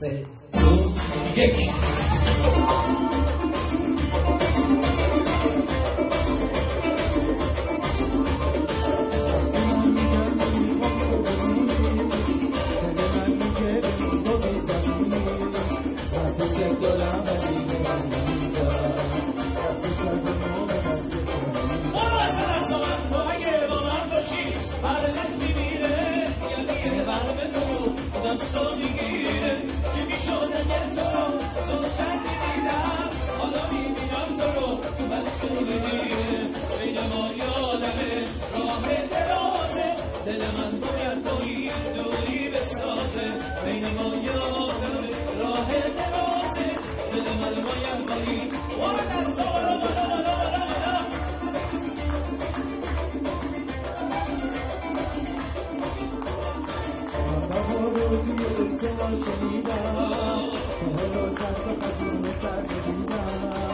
Say, so, yeah. कोई कोई दा मेरे साथ का तुम साथ जीना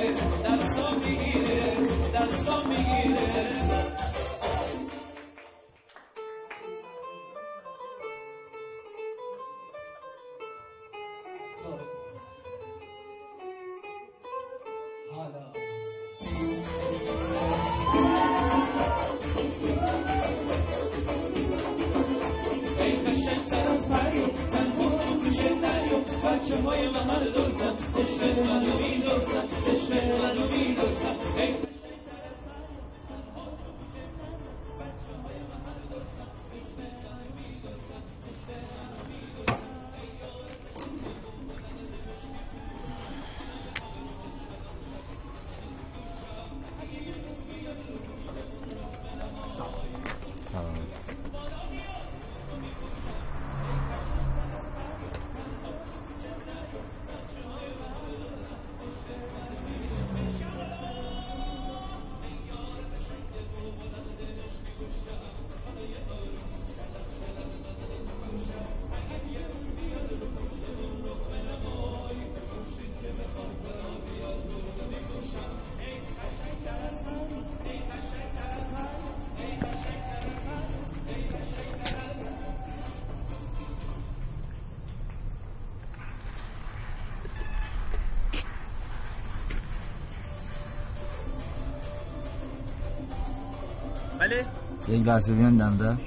یک لحظه بیان دم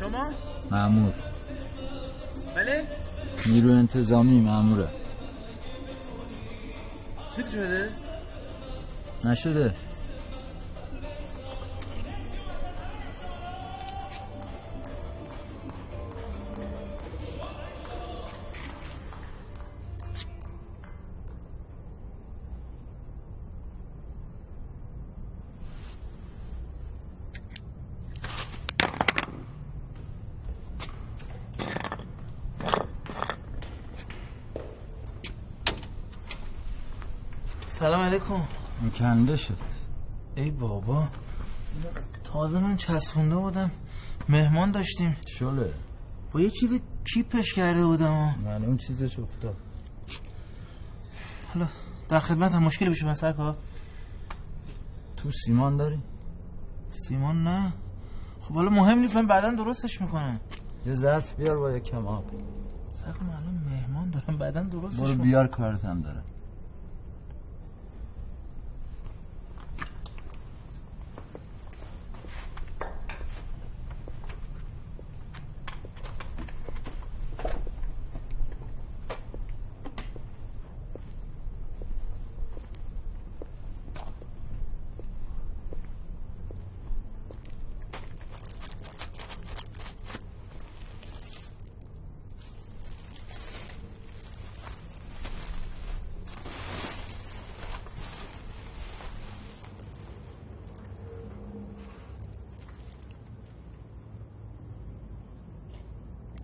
شما؟ معمور. بله؟ نیرو انتظامی معموره. چی شده؟ نشده. کنده شد. ای بابا تازه من چسبونده بودم. مهمان داشتیم. شله. با یه چیزی کیپش کرده بودم. یعنی اون چیزش افتاد. حالا در خدمت هم مشکلی بشه من سرکار. تو سیمان داری؟ سیمان نه. خب حالا مهم نیست من بعدا درستش می‌کنم. یه ظرف بیار با یک کم آب. من الان مهمان دارم بعدا درستش برو بیار کارت هم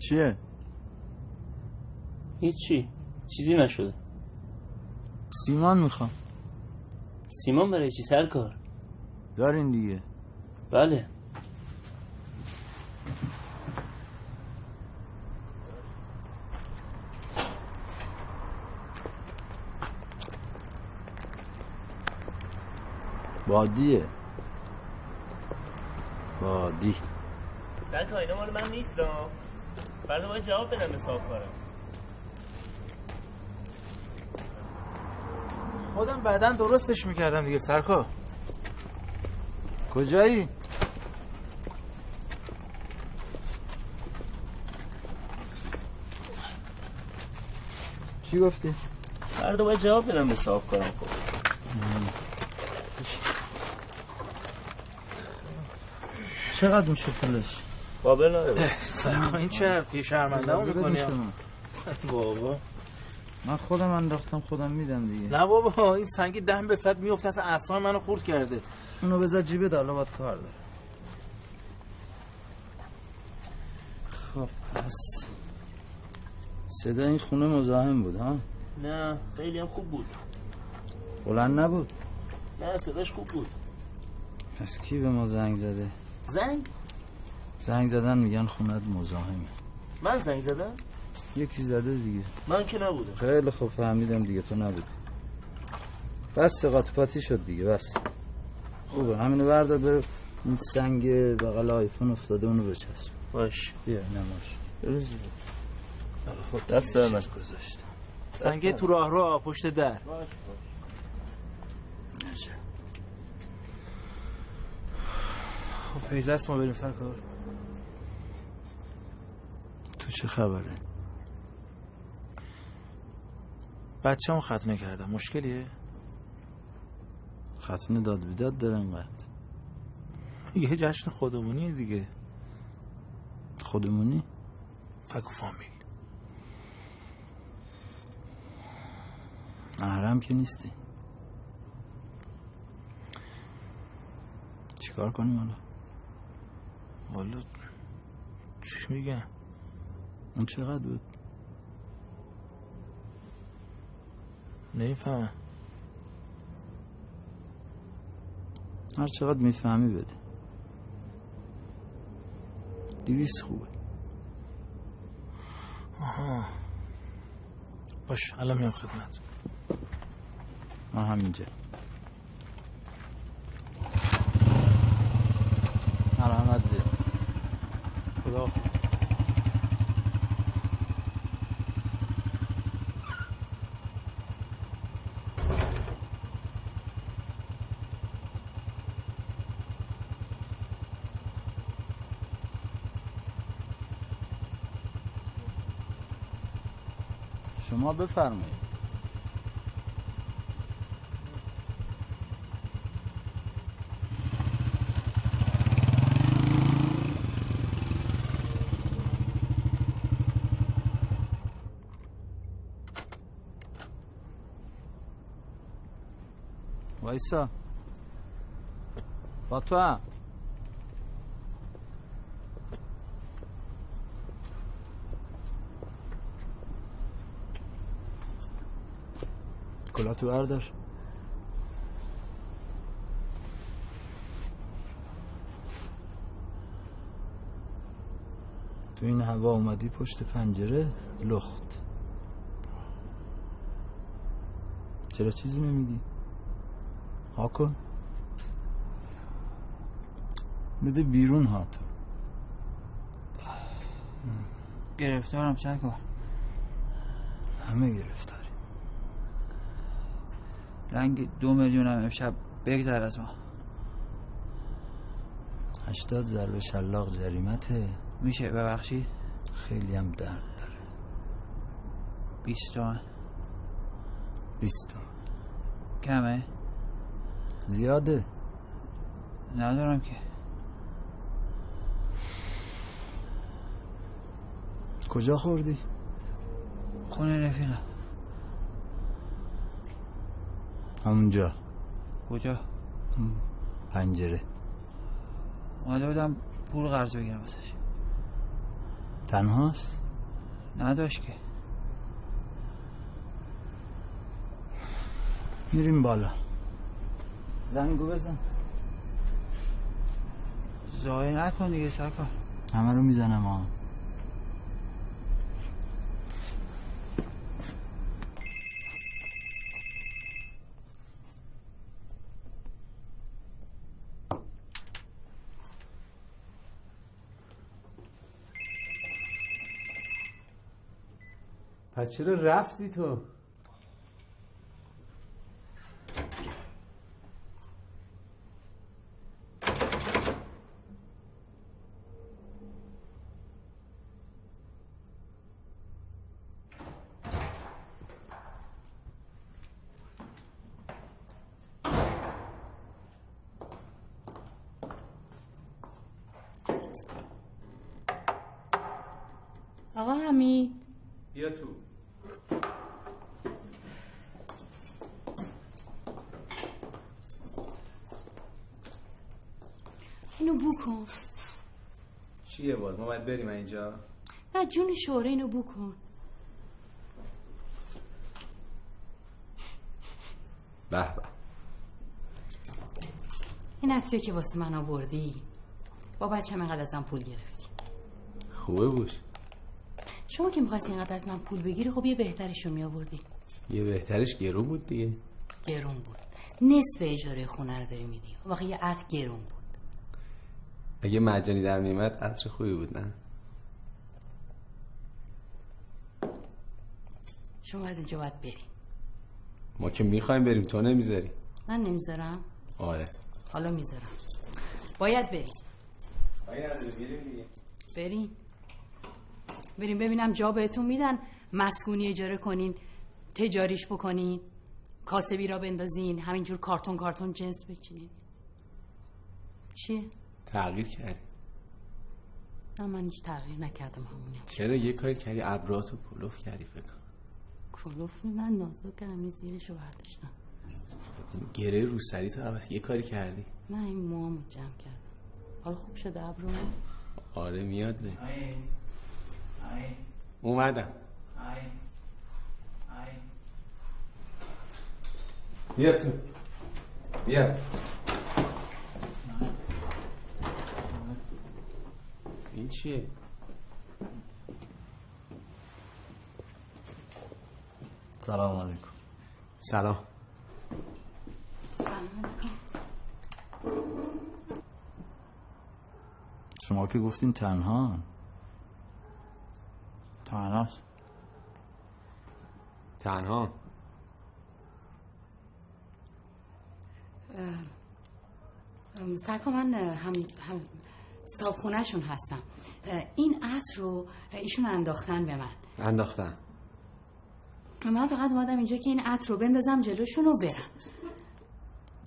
چیه؟ هیچی. چیزی نشده. سیمان می‌خوام. سیمان برای چی؟ سرکار دارین دیگه. بله. بادیه. بادی. سرکار اینا مال من نیست بعد باید جواب بدم به صاحب خودم بعدا درستش می‌کردم دیگه سرکار کجایی؟ چی گفتی؟ فردا باید جواب بدم به صاحب کنم خب چقدر میشه پولش؟ قابل نداره. این چه حرفی شرمنده اون می‌کنی؟ بابا. من خودم انداختم خودم میدم دیگه. نه بابا این سنگی دم به صد میفته اصلا اصلا منو خورد کرده. اونو بذار جیبه حالا باید کار داره. خب پس. صدا این خونه مزاحم بود ها؟ نه خیلی هم خوب بود. بلند نبود؟ نه صداش خوب بود. پس کی به ما زنگ زده؟ زنگ؟ زنگ زدن میگن خونت مزاحمه. من زنگ زدم؟ یکی زده دیگه. من که نبودم. خیلی خوب فهمیدم دیگه تو نبودی. بس قاطی پاتی شد دیگه بس. خوبه. همینو بردار بره این سنگ بغل آیفون افتاده اونو بچسب. باش. بیا نماش خب دست نکن. گذاشتم سنگه تو راه رو پشت در. باش باش. خب پیزه است ما بریم سرکار تو چه خبره؟ بچه هم ختنه کردم. مشکلیه؟ ختنه داد بیداد داره انقدر یه جشن خودمونی دیگه. خودمونی؟ فک و فامیل محرم که نیستی. چیکار کنیم حالا؟ والا چی میگم اون چقدر بود؟ نمی‌فهمم. هر چقدر می‌فهمی بده. دیویس خوبه. آها. باش الان میام خدمت من همینجا مرحمت زیاد خدا شما بفرمایید. وایسا. با تو هم. کلاتو بردار. تو این هوا اومدی پشت پنجره لخت. چرا چیزی نمیگی؟ ها کن. بده بیرون ها تو. گرفتارم چند کار؟ همه گرفتاری رنگ دو میلیونم امشب بگذر از ما. هشتاد ضرب شلاق جریمته. میشه ببخشید؟ خیلی هم درد داره. بیست تومن. بیست تومن. کمه؟ زیاده. ندارم که. کجا خوردی؟ خونه رفیقم. همونجا. کجا؟ پنجره. اومده بودم پول قرض بگیرم واسش. تنهاست؟ نداشت که. میریم بالا. زنگو بزن. زای نکن دیگه سرکار. همه رو می‌زنم ها پس چرا رفتی تو آقا حمید بیا تو اینو بو کن چیه باز ما باید بریم اینجا؟ نه جون شوره اینو بو کن. به به. این عطریه که واسه من آوردی با بچه من قد ازم پول گرفتی. خوبه بوش شما که می‌خواستی اینقدر از من پول بگیری خب یه بهترشون میآوردی. یه بهترش گرو بود دیگه. گرون بود. نصف اجاره خونه رو داری میدی. واقعا یه عطر گرون بود. اگه مجانی در میمد عطر خوبی بود نه؟ شما از اینجا باید بری ما که می‌خوایم بریم تو نمی‌ذاری؟ من نمی‌ذارم. آره. حالا می‌ذارم. باید بریم بریم دیگه. بریم. بریم ببینم جا بهتون میدن. مسکونی اجاره کنین تجاریش بکنین کاسبی را بندازین همینجور کارتون کارتون جنس بچینین. چیه؟ تغییر کردی نه من هیچ تغییر نکردم همونه چرا یه کاری کردی؟ ابراتو پلوف کردی فکر کنم. کلوف من نازک همین زیرشو برداشتم. گره روسری تو عوض یه کاری کردی؟ نه این موامو جمع کردم. حالا خوب شده ابرو؟ آره میاد ای اومدم. ای ای بیا تو. بیا. این چیه؟ سلام علیکم. سلام. شما که گفتین تنها. تنهاست تنها. سرکا من هم, هم صابخونهشون هستم. این عطر رو ایشون انداختن به من. انداختم من فقط اومدم اینجا که این عطر رو بندازم جلوشون و برم.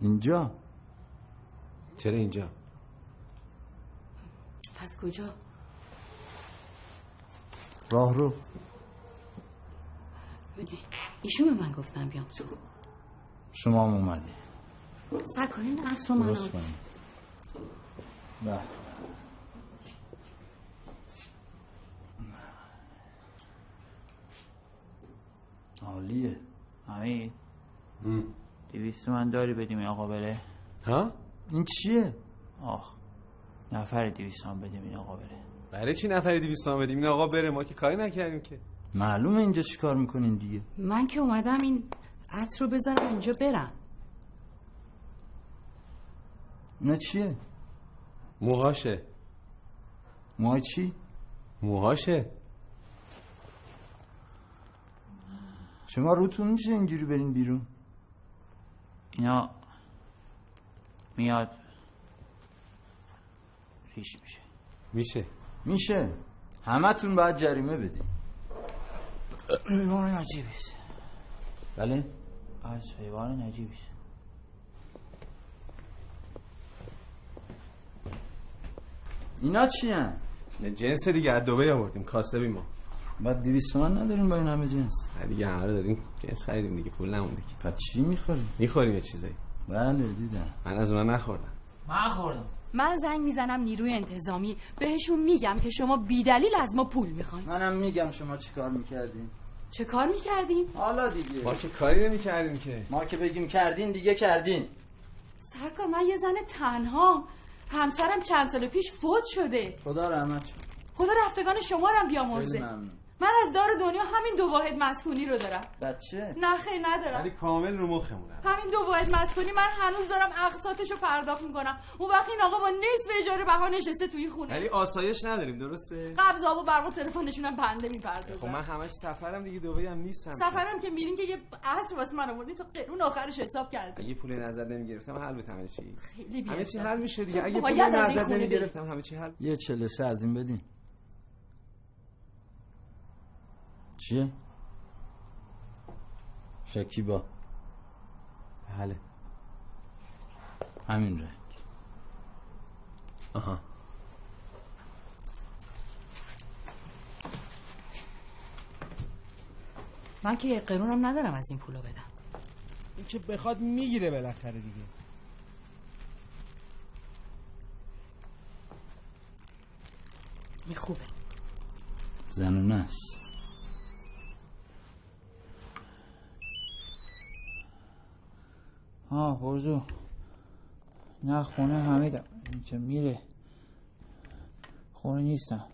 اینجا؟ چرا اینجا؟ پس کجا؟ راه رو. ایشون به من گفتم بیام تو. شما هم اومدی. سرکار این عطر رو من درست آوردم. کنید به. عالیه. ام. دویست من داری بدیم این آقا بره. ها؟ این چیه؟ آخ نفر دویست من بدیم این آقا بره. برای چی نفری دیویست تومن بدیم؟ این آقا بره ما که کاری نکردیم که. معلومه اینجا چیکار می‌کنین دیگه. من که اومدم این عطر رو بذارم اینجا برم. اینا چیه؟ موهاشه. ما چی؟ موهاشه. شما روتون میشه اینجوری برین بیرون؟ اینا میاد. ریش میشه. میشه. میشه. همتون باید جریمه بدین. حیوان عجیبیست. بله؟ از حیوان عجیبیست. اینا چی هم؟ جنس دیگه از دبی آوردیم. کاسبی ما. بعد دیویست تومن ندارین با این همه جنس. دیگه همه رو دادیم جنس خریدیم دیگه پول نمونده که پس چی می‌خورین؟ می‌خوریم یه چیزایی. بله دیدم. من از اونا نخوردم. من خوردم. من زنگ می‌زنم نیروی انتظامی. بهشون میگم که شما بیدلیل از ما پول می‌خواین. منم میگم شما چیکار می‌کردین؟ چه کار می‌کردیم؟ حالا دیگه. ما که کاری نمی کردیم که. ما که بگیم کردین دیگه کردین. سرکار من یه زن تنها. همسرم چند سال پیش فوت شده. خدا رحمت خدا رفتگان شما رو هم خیلی بیامرزه ممنون. من از دار دنیا همین دو واحد مسکونی رو دارم. بچه. نه خیر ندارم. ولی کامل رو مخمونه همین دو واحد مسکونی من هنوز دارم اقساطش رو پرداخت می‌کنم. اون وقت این آقا با نصف اجاره بها نشسته توی خونه. ولی آسایش نداریم درسته؟ قبض آب و برق و تلفنشون هم بنده خب می‌پردازم من همش سفرم دیگه دبی هم نیستم. سفرم که میرین که یه عصر واسه من آوردی تو قرون آخرش حساب کردی. اگه پول نظر نمی‌گرفتم حل بود همه چی. خیلی همه چی. حل میشه دیگه. اگه باید پول نظر نمی‌گرفتم همه چی حل یه چله سه از این بدین. چیه؟ شکیبا بله. همین رنگ آها. من که یه قرونم ندارم از این پولو بدم. این که بخواد می‌گیره بالاخره دیگه. این خوبه. زنونه است. ها برزو. نه خونه حمیدم اینجا میره. خونه نیستم.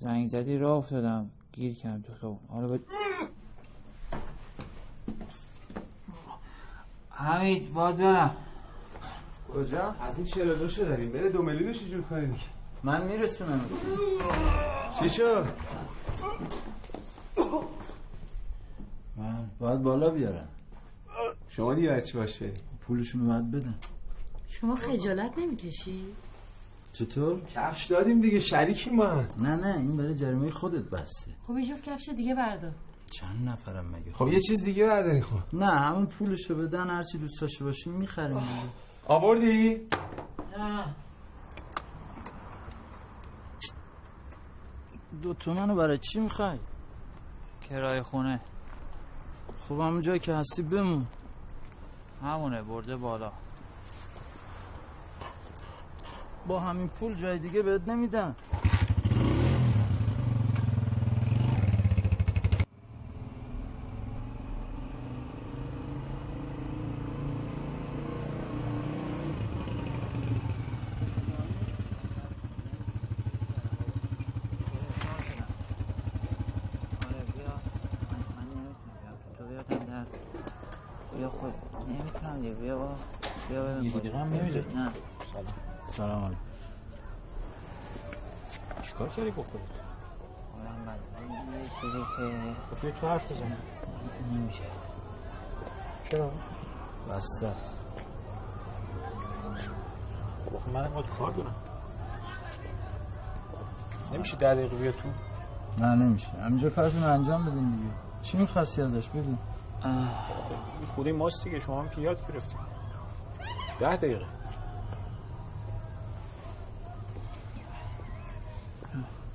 زنگ زدی راه افتادم. گیر کردم تو خیابون. حالا باید حمید باید برم. کجا؟ از این 42 شو داریم؟ بره دو میلیونش جور کنیم من میرسونم. چی شد؟ من باید بالا بیارم. شما دیگه بچه باشه. پولشونو باید بدن شما خجالت نمی‌کشی؟ چطور؟ کفش دادیم دیگه شریکی ما. نه نه این برای جریمه خودت بسته. خب یه جفت کفش دیگه بردار. چند نفرم مگه؟ خب یه چیز دیگه برداری خب. نه همون پولشو بدن هرچی دوست داشته باشیم می‌خریم دیگه. آوردی؟ نه. دو تومنو برای چی می‌خوای؟ کرایه خونه. خب همون جایی که هستی بمون. همونه برده بالا. با همین پول جای دیگه بهت نمیدن آره بیا من من نمی‌تونم تو بیا تا در بیا خود نمی‌تونم دیگه بیا با بیا ببین یه دقیقه هم نمی‌ذاری؟ نه سلام علیکم کردی بخوری؟ من یه چیزی که خب بیا تو حرف بزن نمیشه چرا؟ بسته است خب من باید کار دارم نمیشه ده دقیقه بیا تو نه نمیشه همینجا کارتون انجام بدین دیگه چی می‌خواستی ازش بگو خوده ماست دیگه شما هم که یاد گرفتیم ده دقیقه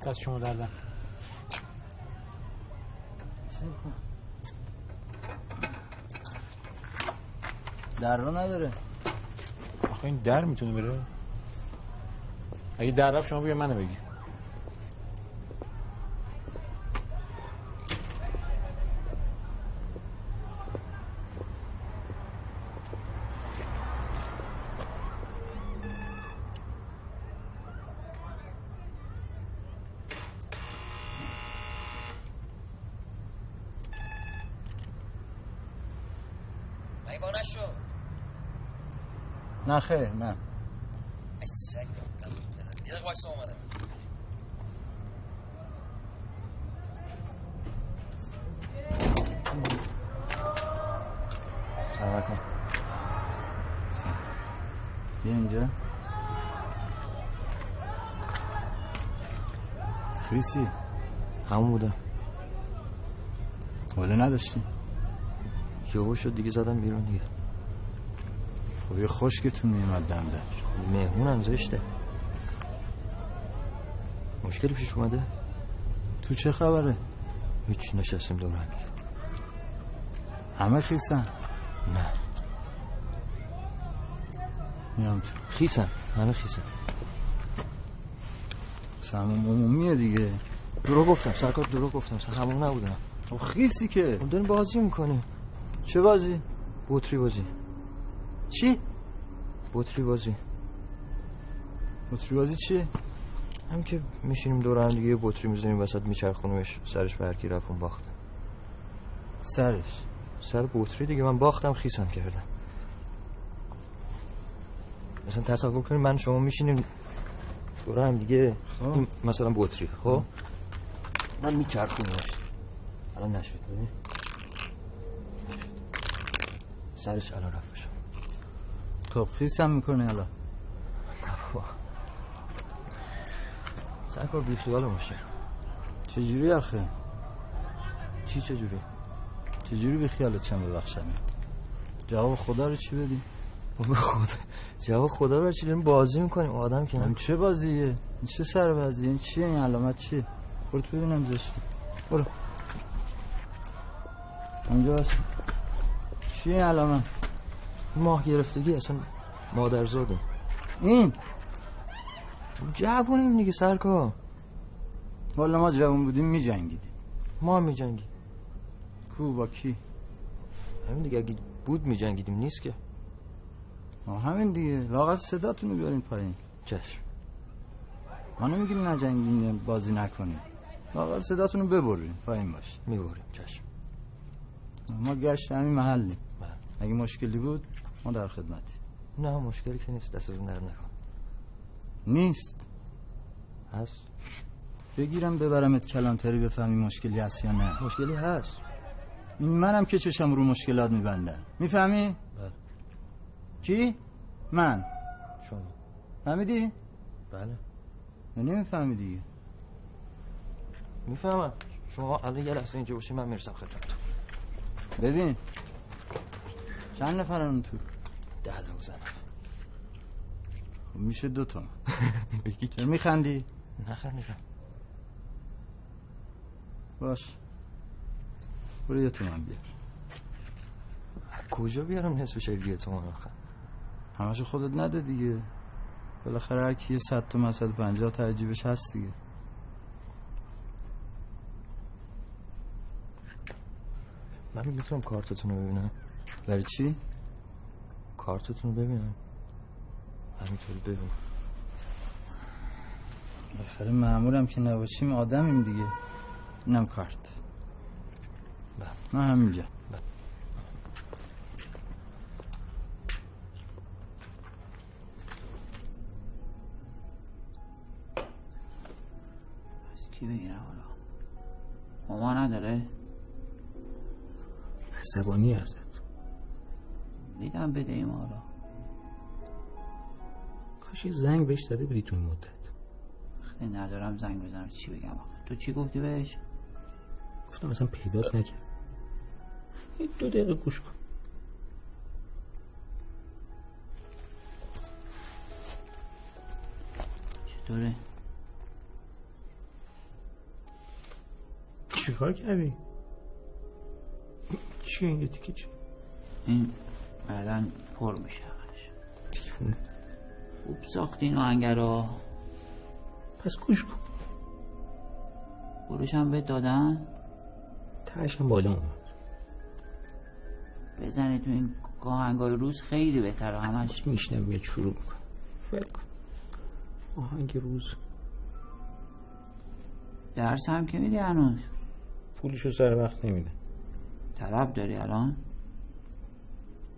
دست شما دردن در رو نداره. آخه این در می‌تونه بره. اگه در رفت شما بیا منو بگی نه خیر نه. صبر کن بیا اینجا. خریسی. همون بودم ولی نداشتی یهو شد دیگه زدم بیرون دیگه. خب یه خشکتون میومد دنده مهمونم زشته. مشکلی پیش اومده؟ تو چه خبره؟ هیچ نشستیم دور هم. همه خیسن؟ نه. میام تو. خیسم همه خیسه سموم عمومیه دیگه. درو گفتم سرکار درو گفتم سر همون نبودم خب خیسی که. خب داریم بازی می‌کنیم. چه بازی؟ بطری بازی. چی؟ بطری بازی. بطری بازی چیه هم که میشینیم دور هم دیگه یه بطری می‌زنیم وسط میچرخونیمش سرش به هر کی رفت اون باخته. سرش. سر بطری دیگه من باختم خیسم کردم. مثلا تصور کنیم من شما میشینیم دور هم دیگه خب. این مثلا بطری خب؟ من میچرخونیمش. الان نشد. ببین سرش الان رفت بشم خب خیسم می‌کنه الان سرکار بیخیال باشه. چجوری آخه؟ چی چجوری؟ چجوری بی خیالت چم ببخشم جواب خدا رو چی بدی؟ بابا خدا جواب خدا رو چی داریم بازی می‌کنیم آدم که چه بازیه؟ این چه سر بازیه این چیه؟ این علامت چیه؟ تو ببینم زشتی برو. اونجا چیه این علامت ماه گرفتگی اصلا مادر زاده این؟ جوونیم دیگه سرکار والا ما جوان بودیم میجنگیدیم ما میجنگی کو با کی؟ همین دیگه اگه بود میجنگیدیم نیست که. آه همین دیگه. لاغت صداتون رو بیارین پایین. چشم. ما نمیگیم نجنگین بازی نکنیم. لاغت صداتون رو ببرین. پایین باش. می‌بریم چشم. ما گشت همین محلی بله. اگه مشکلی بود ما در خدمتی نه مشکلی که نیست. دست از اون نرم نکن. نیست. هست. بگیرم ببرمت کلانتری بفهمی مشکلی هست یا نه. مشکلی هست. این منم که چشم رو مشکلات میبندم می‌فهمی؟ بله. کی؟ من. شما. فهمیدی؟ بله. نمی‌فهمی دیگه. می‌فهمم. شما الان یه لحظه اینجا باشی من می‌رسم خدمتتون. ببین. چند نفرن اون تو؟ ده دوزن خب میشه دو تا. بگی چرا میخندی؟ نخندیدم. باش. برو یه تومن بیار. کجا بیارم نصف شهر یه تومن آخه همشو خودت نده دیگه. بالاخره هر کی صد تومن صد و پنجاه ترجیبش هست دیگه. من می‌تونم کارتتون رو ببینم؟ برای چی؟ کارتتون رو ببینم. همینطوری ببینم بالاخره مامورم که نباشیم آدمیم دیگه. اینم کارت. بله. من همینجا. از کی بگیرم حالا؟ ماما نداره؟ عصبانی ازت میدم بده این حالا کاش یه زنگ بهش زده بودی تو این مدت. وقتی ندارم زنگ بزنم چی بگم؟ تو چی گفتی بهش؟ گفتم اصلا پیدات نکرد. یه دو دقیقه گوش کن. چطوره؟ چیکار کردی؟ چی این تیکه چی؟ این بعدا پر میشه خوب ساختین آهنگرا. پس گوش کن. فروش هم بهت دادن؟ تهش هم بالا اومد. بزنید تو این آهنگای روز خیلی بهتره همش. میشنم میاد شروع میکن فکر کن. آهنگ روز. درس هم که میدی هنوز؟ پولشو سر وقت نمیده. طلب داری الان؟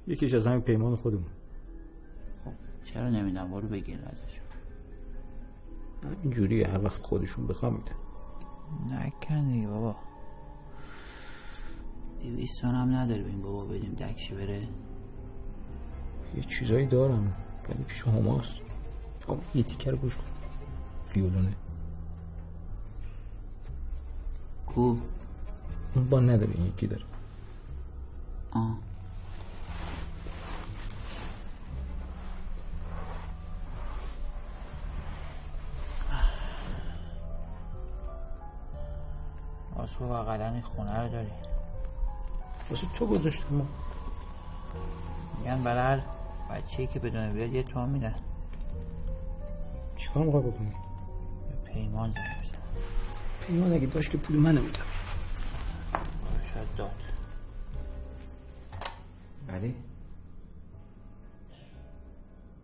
یکیش از همین پیمان خودمون. خب چرا نمیدم برو بگیر ازش. همین جوری هر وقت خودشون بخوام میدن. نکن دیگه بابا. دویست هم نداری به این بابا بدیم دکشی بره. یه چیزایی دارم ولی پیش هماست آقا یه تیکه رو گوش کن. ویولونه. کو؟ اون با نداره این یکی داره. آه. بقیدن این خونه رو داری واسه تو گذاشتم ما. میگن برای هر بچه‌ای که بدون بیاد یه تومن میدن. چیکار می‌خوای بکنی؟ به پیمان زنگ بزن. پیمان اگه داشت که پول منو میدم شاید داد. علی؟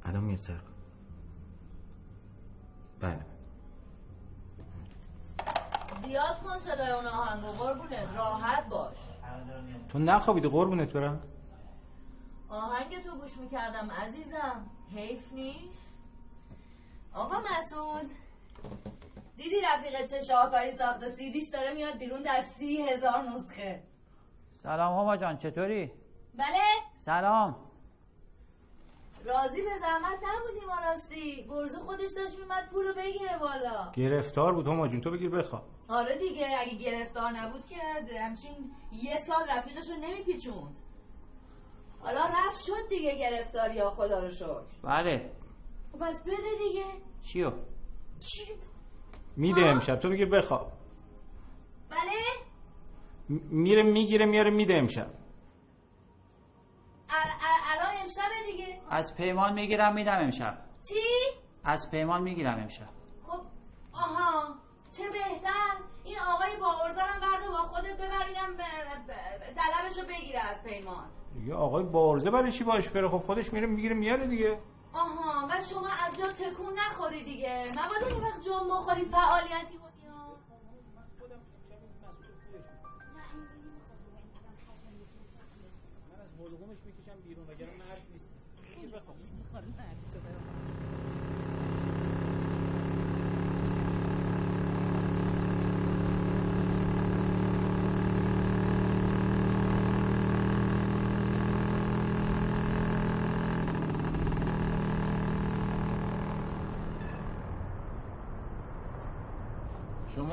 الان میاد سر بله زیاد کن صدای اون آهنگو قربونت راحت باش. تو نخوابیدی قربونت برم. آهنگ تو گوش می‌کردم عزیزم. حیف نیست؟ آقا مسعود. دیدی رفیق چه شاهکاری ساخته سیدیش داره میاد بیرون در سی هزار نسخه. سلام هما جان چطوری؟ بله. سلام. راضی به زحمت نبودی ما راستی. گرزه خودش داشت میمد پولو بگیره بالا. گرفتار بود هما جون تو بگیر بخواب. آره دیگه اگه گرفتار نبود که همچین یه سال رفیقشو نمیپیچوند. حالا رفت شد دیگه گرفتاری ها خدا رو شکر. بله. خب پس بده دیگه. چیو؟ چی؟ میده؟ امشب. تو بگیر بخواب. بله؟ میره می‌گیره میاره میده امشب. ال- ال- الان امشبه دیگه. از پیمان می‌گیرم میدم امشب. چی؟ از پیمان می‌گیرم امشب. خب آها. بهتر. این آقای با ارزارم برده با خودت ببرینم طلبشو بگیره از پیمان. دیگه آقای بارزه برای چی باش بره؟ خب خودش میره می‌گیره میاره دیگه. آها و شما از جا تکون نخوری دیگه. مبادا یه وقت جا مخوری فعالیتی بودی من از حلقومش می‌کشم بیرون وگرنه مرد نیست.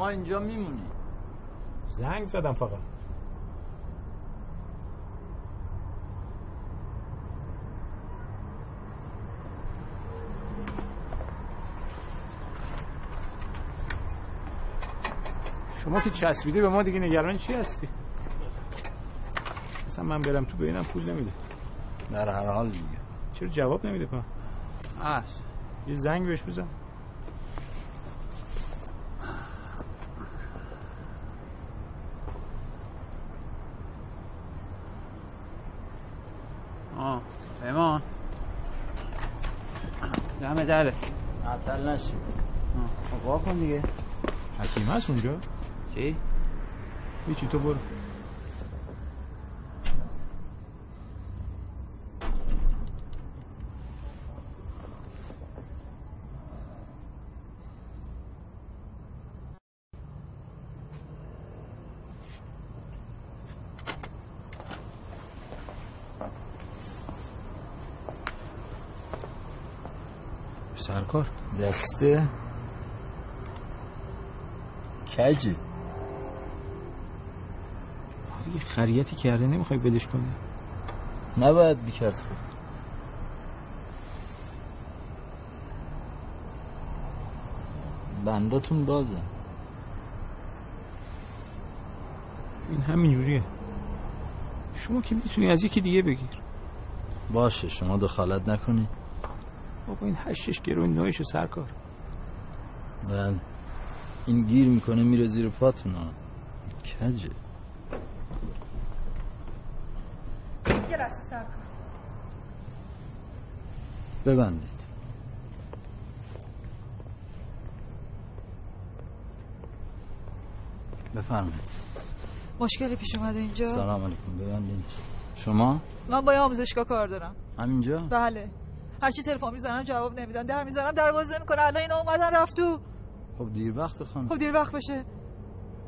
شما اینجا میمونی. زنگ زدم فقط. شما که چسبیده به ما دیگه نگران چی هستی؟ مثلا من برم تو ببینم پول نمیده. در هر حال دیگه. چرا جواب نمیده پا؟ یه زنگ بهش بزن آه پیمان دم دره عطل نشی خب وا کن دیگه. حکیم هست اونجا؟ چی؟ هیچی تو برو سرکار دسته. کجی دیگه خریتی کرده نمی‌خوای بدش کنی؟ نباید بیکرد خود بنداتون بازه. این همین جوریه شما که می‌تونی از یکی دیگه بگیر. باشه شما دخالت نکنی. بابا این هشتش گروین نوعشو سرکار بله. این گیر می‌کنه میره زیر پاتون ها کجه؟ یه کن. ببندید. بفرمایید. مشکلی پیش اومده اینجا؟ سلام علیکم. ببندید. شما؟ من با یه آموزشگاه کار دارم. همینجا؟ بله. هرچی تلفن می‌زنم جواب نمیدن. در می‌زنم در باز نمی‌کنه الان اینا اومدن رفت تو خب دیر وقت خانم. خب دیر وقت بشه.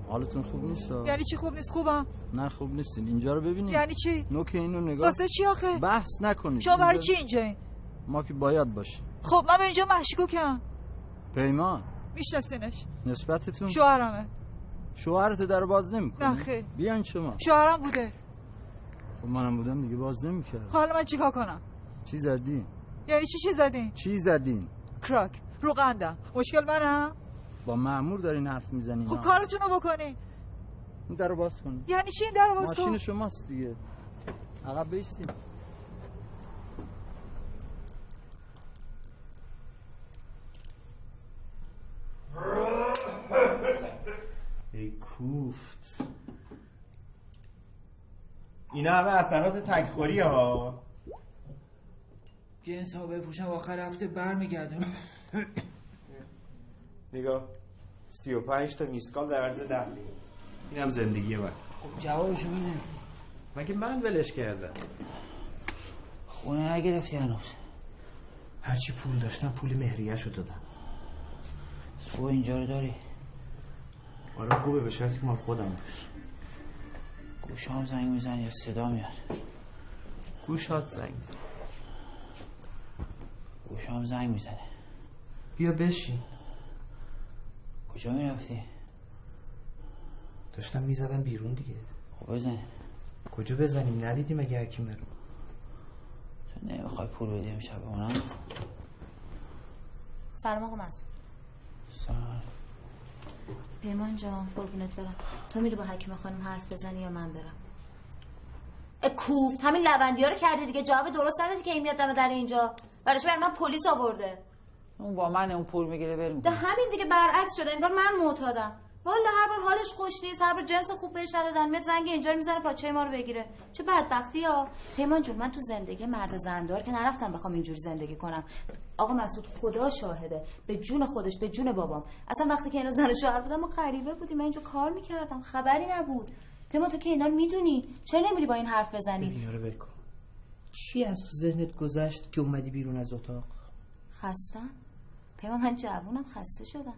حالتون خوب نیست؟ یعنی چی خوب نیست؟ خوبم. نه خوب نیستین. اینجا رو ببینید یعنی چی؟ نوک اینو نگاه واسه چی آخه؟ بحث نکنید. شما برای چی اینجا ما که باید باشیم خب من به اینجا مشکوکم. پیمان. میشناسینش. نسبتتون؟ شوهرمه. شوهرت در باز نمی‌کنه نه خیر. بیاین شما. شوهرم بوده. خب منم بودم دیگه باز نمی‌کرد حالا من چیکار کنم؟ چی زدین یعنی چی چی زدین؟ چی زدین؟ کراک. رو قندم. مشکل منم؟ با معمور دارین حرف می‌زنین. خب کارتون رو بکنین. این در رو باز کنی یعنی چی این در رو باز ماشین شماست دیگه. عقب بیستیم ای کوفت. اینا همه اثرات تکخوری ها جنس ها بفروشم آخر هفته برمیگردم نگاه. سی و پنج تا میسکال در عرض ده. اینم زندگی من خب جوابشو میده مگه من ولش کردم؟ خونه نگرفتی هنوز. هرچی پول داشتم پول مهریه شو دادم. تو اینجا رو داری. آره خوبه به شرطی که مال خودم باشه. گوشام زنگ می‌زنی یا صدا میاد. گوشات زنگ میزن گوشام زنگ می‌زنه بیا بشین. کجا می‌رفتی؟ داشتم می‌زدم بیرون دیگه. خب بزن. کجا بزنیم؟ ندیدی مگه حکیمه رو. تو نمی‌خوای پول بدی امشب اونم سلام آقا مسعود. سلام. پیمان جان قربونت برم. تو میری با حکیم خانم حرف بزنی یا من برم؟ کوفت. همین لوندی ها رو کردی دیگه. جواب درست ندادی که این میاد دم در اینجا. براش بر من پلیس آورده؟ اون با من اون پول می‌گیره بریم ده همین دیگه برعکس شده انگار من معتادم. والا هر بار حالش خوش نیست هر بار جنس خوب بهش ندادن میاد زنگ اینجا رو می‌زنه پاچه ما رو بگیره. چه بدبختی ها. پیمان جون من تو زندگی مرد زندار که نرفتم بخوام اینجوری زندگی کنم. آقا مسعود خدا شاهده. به جون خودش به جون بابام. اصلا وقتی که اینا زن و شوهر بودم ما غریبه بودیم. من اینجا کار می‌کردم. خبری نبود. پیمان تو که اینا می‌دونی؟ چرا نمیری با این حرف بزنی اینا رو ول کن چی از تو ذهنت گذشت که اومدی بیرون از اتاق؟ خستم. پیمان من جوونم خسته شدم.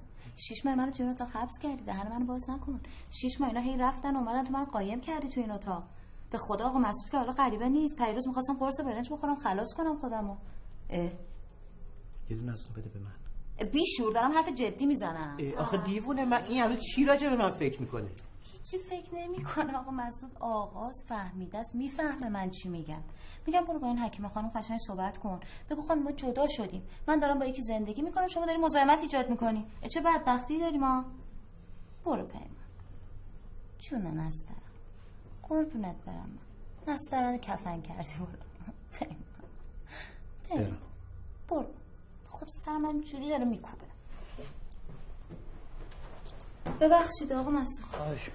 شیش ماه منو توی این اتاق حبس کردی؟ دهن منو باز نکن. شیش ماه اینا هی رفتن اومدن تو من قایم کردی تو این اتاق. به خدا آقا مسعود که حالا غریبه نیست. پیروز می‌خواستم قرص برنج بخورم خلاص کنم خودمو. اه. یه دونه از اون بده به من. بیشور دارم حرف جدی می‌زنم. آخه دیوونه من این همه چی راجع به من فکر می‌کنه؟ چی فکر نمی‌کنه آقا مسعود آغاز فهمیده است. می‌فهمه من چی میگم. میگم برو با این حکیم خانم قشنگ صحبت کن. بگو خانم ما جدا شدیم. من دارم با یکی زندگی می‌کنم شما داری مزاحمت ایجاد می‌کنی. چه بدبختی داری ما برو پیمان. جون نسترم قربونت برم من. نسترن کفن کردی برو. پیمان. برو. خود سر من جوری داره میکوبه. ببخشید آقا مسعود. خواهش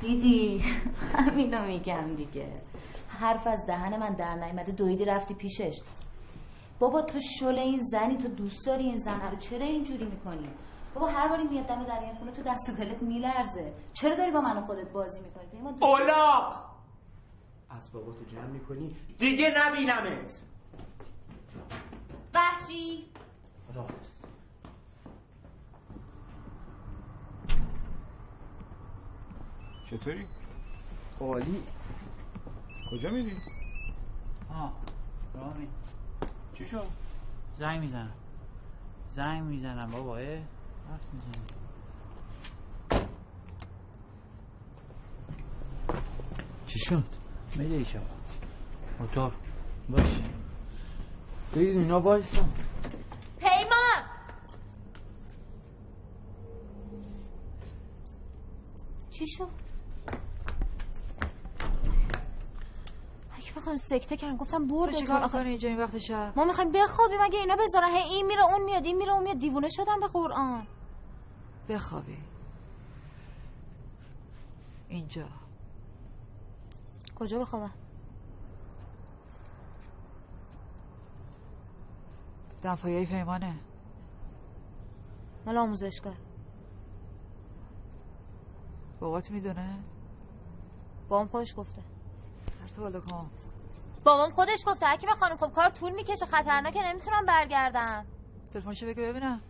دیدی؟ همینو میگم دیگه. حرف از دهن من در نیامده دویدی رفتی پیشش. بابا تو شله این زنی تو دوست داری این زن رو؟ چرا اینجوری می‌کنی؟ بابا هر باری میاد دم در این خونه تو دست و دلت میلرزه. چرا داری با من و خودت بازی می‌کنی؟ اولاق! از بابا تو جمع می‌کنی؟ دیگه نبینمت. وحشی! خداحافظ. چطوری؟ عالی. کجا میری؟ آه رامی چی شد؟ زنگ می‌زنم. زنگ می‌زنم بابا اه حرف می‌زنم. چی شد؟ میده شب موتور. باش بگید اینا بایستم پیمان! چی شد؟ بخوام سکته کردم. گفتم تو برد چیکار می‌کنی اینجا این وقت شب ما می‌خوایم بخوابیم اگه اینا بذارن هی این میره اون میاد این میره اون میاد. دیوونه شدم به قرآن. بخوابی. اینجا. کجا بخوابم؟ دمپایی پیمانه. مال آموزشگاه. بابات می‌دونه؟ بابام خودش گفته. هر بالا کن بابام خودش گفته حکیم خانم خب کار طول می‌کشه خطرناکه نمی‌تونم برگردم. تلفنشو بگو ببینم.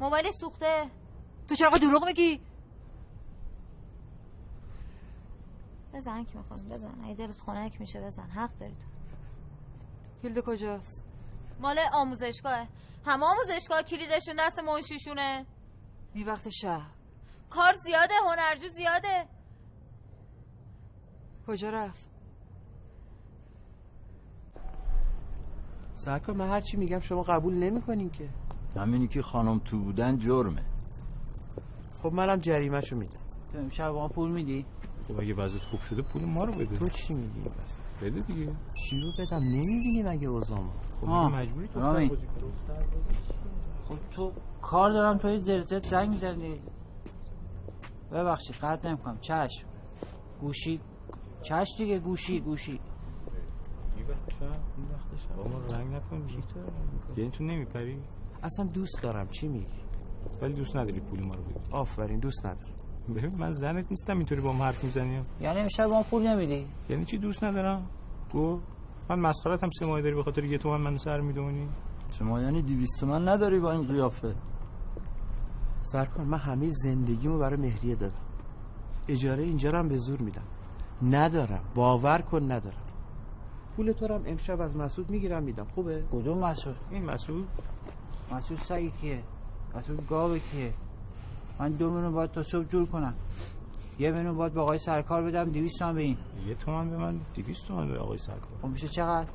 موبایل سوخته. تو چرا دروغ میگی؟ بزن حکیم خانم بزن. اگه دلت خنک میشه بزن. حق داری تو. کلید کجاست مال آموزشگاه. همه آموزشگاه کلیدشون دست منشیشونه. این وقت شب کار زیاده هنرجو زیاده. کجا رفت؟ سرکار من هرچی میگم شما قبول نمی‌کنین که. همینی که خانم تو بودن جرمه. خب منم جریمهشو میدم. تو امشب با ما پول میدی؟ خب اگه وضعیت خوب شده پول ما رو بده. تو چی میگی؟ بس بده دیگه. چی رو بدم؟ نمی‌بینی مگه اوزامو خب مجبوری تو خب تو کار دارم توی زرزت زنگ می‌زنی. ببخشید قطع نمی‌کنم. چشم. گوشی. چشم دیگه گوشی گوشی این وقت شب این وقت شب بابا رنگ نکن یعنی تو نمیپری؟ اصلا دوست دارم. چی میگی؟ ولی دوست نداری پول ما رو بدی آفرین دوست ندارم. ببین من زنت نیستم اینطوری با هم حرف می‌زنی. یعنی امشب با پول نمیدی؟ یعنی چی دوست ندارم؟ گو من مسخرتم سه ماه داری به خاطر یه تومن من سر می‌دونی. شما یعنی دیویست تومن نداری با این قیافه. سرکار من همه زندگیمو برای مهریه دادم. اجاره اینجا رو هم به زور میدم. ندارم. باور کن ندارم. پول تو هم امشب از مسعود می‌گیرم میدم. خوبه؟ کدوم مسعود؟ این مسعود. مسعود سگی کیه؟ مسعود گاوه کیه؟ من دو میلیون باید تا صبح جور کنم. یه میلیون باید به آقای سرکار بدم دویست تومن به این. یه تومن به من دیویست تومن به آقای سرکار. خب میشه چقدر؟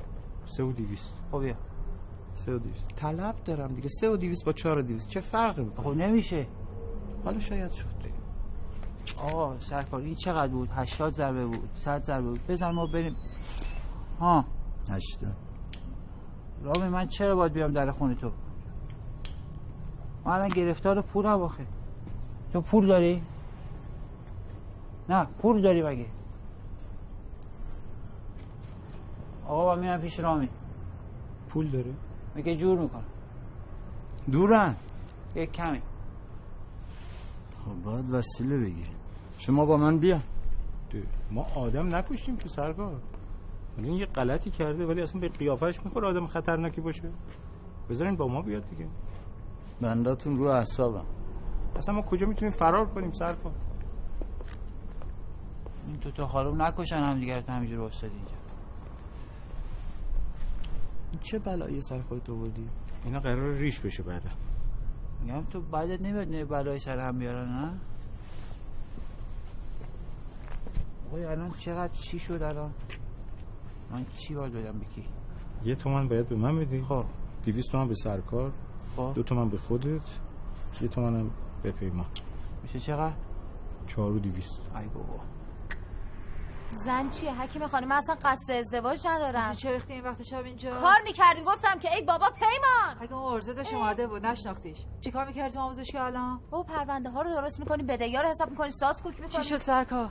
سه و دیویست خب بیا. سه و دیویست طلب دارم دیگه. سه و دیویست با چهار و دیویست چه فرقی می‌کنه؟ خب نمیشه. حالا شاید شد آقا سرکار این چقدر بود؟ هشتاد ضربه بود صد ضربه بود. بزن ما بریم. ها. هشتا رامی من چرا باید بیام در خونه تو؟ من الان گرفتار پولم آخه. تو پول داری؟ نه پول داری مگه؟ آقا من میرم پیش رامی پول داره میگه جور می‌کنم. دورن. یک کمی. خب باید وسیله بگیری شما با من بیا. ما آدم نکشتیم تو سرکار. این یه غلطی کرده ولی اصلا به قیافش می‌خوره آدم خطرناکی باشه. بذارین با ما بیاد دیگه. بنداتون رو اعصابم. اصلا ما کجا می‌تونیم فرار کنیم سرکار این تو تا خانم نکشن هم دیگر تو همینجور افتادی اینجا. این چه بلایی سر خودت آوردی؟ اینا قرار ریش بشه بعدا. میگم تو بعدت نمیاد نه بلای سر هم بیارن نه؟ آقای الان چقدر چی شد الان؟ من چی باید بدم بکی یه تومن باید به من بدی. خب. دیویست تومن به سرکار. خب. دو تومن به خودت. یه تومن هم به پیمان میشه چقدر؟ چهار و دیویست ای بابا. زن چیه؟ حکیم خانم من اصلا قصد ازدواج ندارم. چه ریختی این وقت شب اینجا؟ کار می‌کردیم گفتم که ای بابا پیمان! اگه اون عرضه داشت اومده بود نشناختیش. چی کار می‌کردی تو آموزش که الان؟ او پرونده ها رو درست می‌کنی بدهی رو حساب می‌کنی ساز کوک می‌کنی. چی شد سرکار؟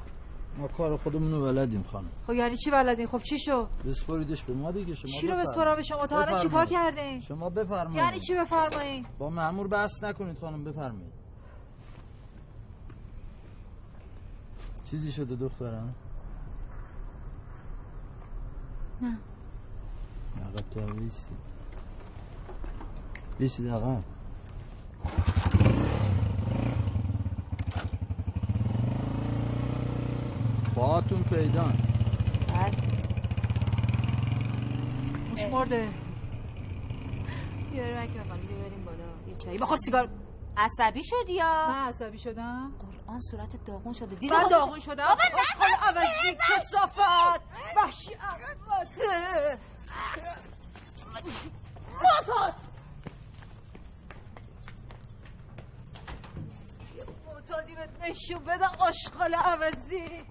ما کار خودمون رو بلدیم خانم. خب یعنی چی بلدین؟ خب چی شد؟ بسپاریدش به ما دیگه شما چی رو بفرمایید. بسپارم به شما؟ تا الان چی کار بفرمایید. کردین؟ شما بفرمایید. یعنی چی بفرمایین؟ با مأمور بحث نکنید خانم بفرمایید. چیزی شده دخترم نه. عقب تو بیستی بیستی عقب؟ باهاتون پیدان. موش مرده. بیاره من که می‌خوام بریم بالا. یه چایی. بخور سیگار. عصبی شدی یا؟ من عصبی شدم. قرآن صورت داغون شده. دیدی؟ من؟ داغون شدم. بابا نه عوضی کسافت. وحشی احمقه ماتات معتادی بهت نشون بده آشغال عوضی.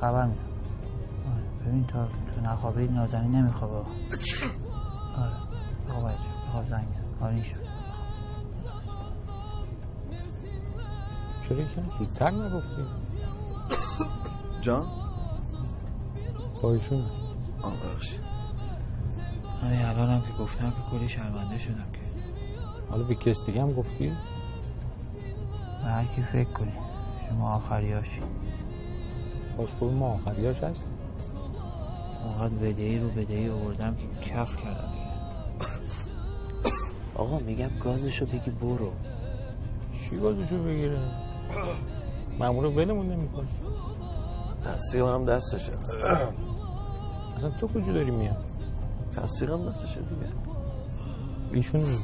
خبر میدم. آره ببین تا تو نخوابه نازنی نمیخوابه. آره. آقا بچه بخواب زنگ بزن. آره این شد. چرا یکم زودتر نگفتی. جان؟ بایشون آه بخشید همین الان هم که گفتم که کلی شرمنده شدم که. حالا به کس دیگه هم گفتی؟ به هر کی فکر کنی. شما آخریاشی باز خوب ما آخریاش هست. فقط بدهی رو بدهی آوردم کف کردم. آقا میگم گازشو بگی برو. چی گازشو بگیره؟ مامور ولمون نمی‌کنه. تصدیق هم دستشه. اصلا تو کجا داری میاد تصدیق هم دستشه دیگه. ایشون میگه.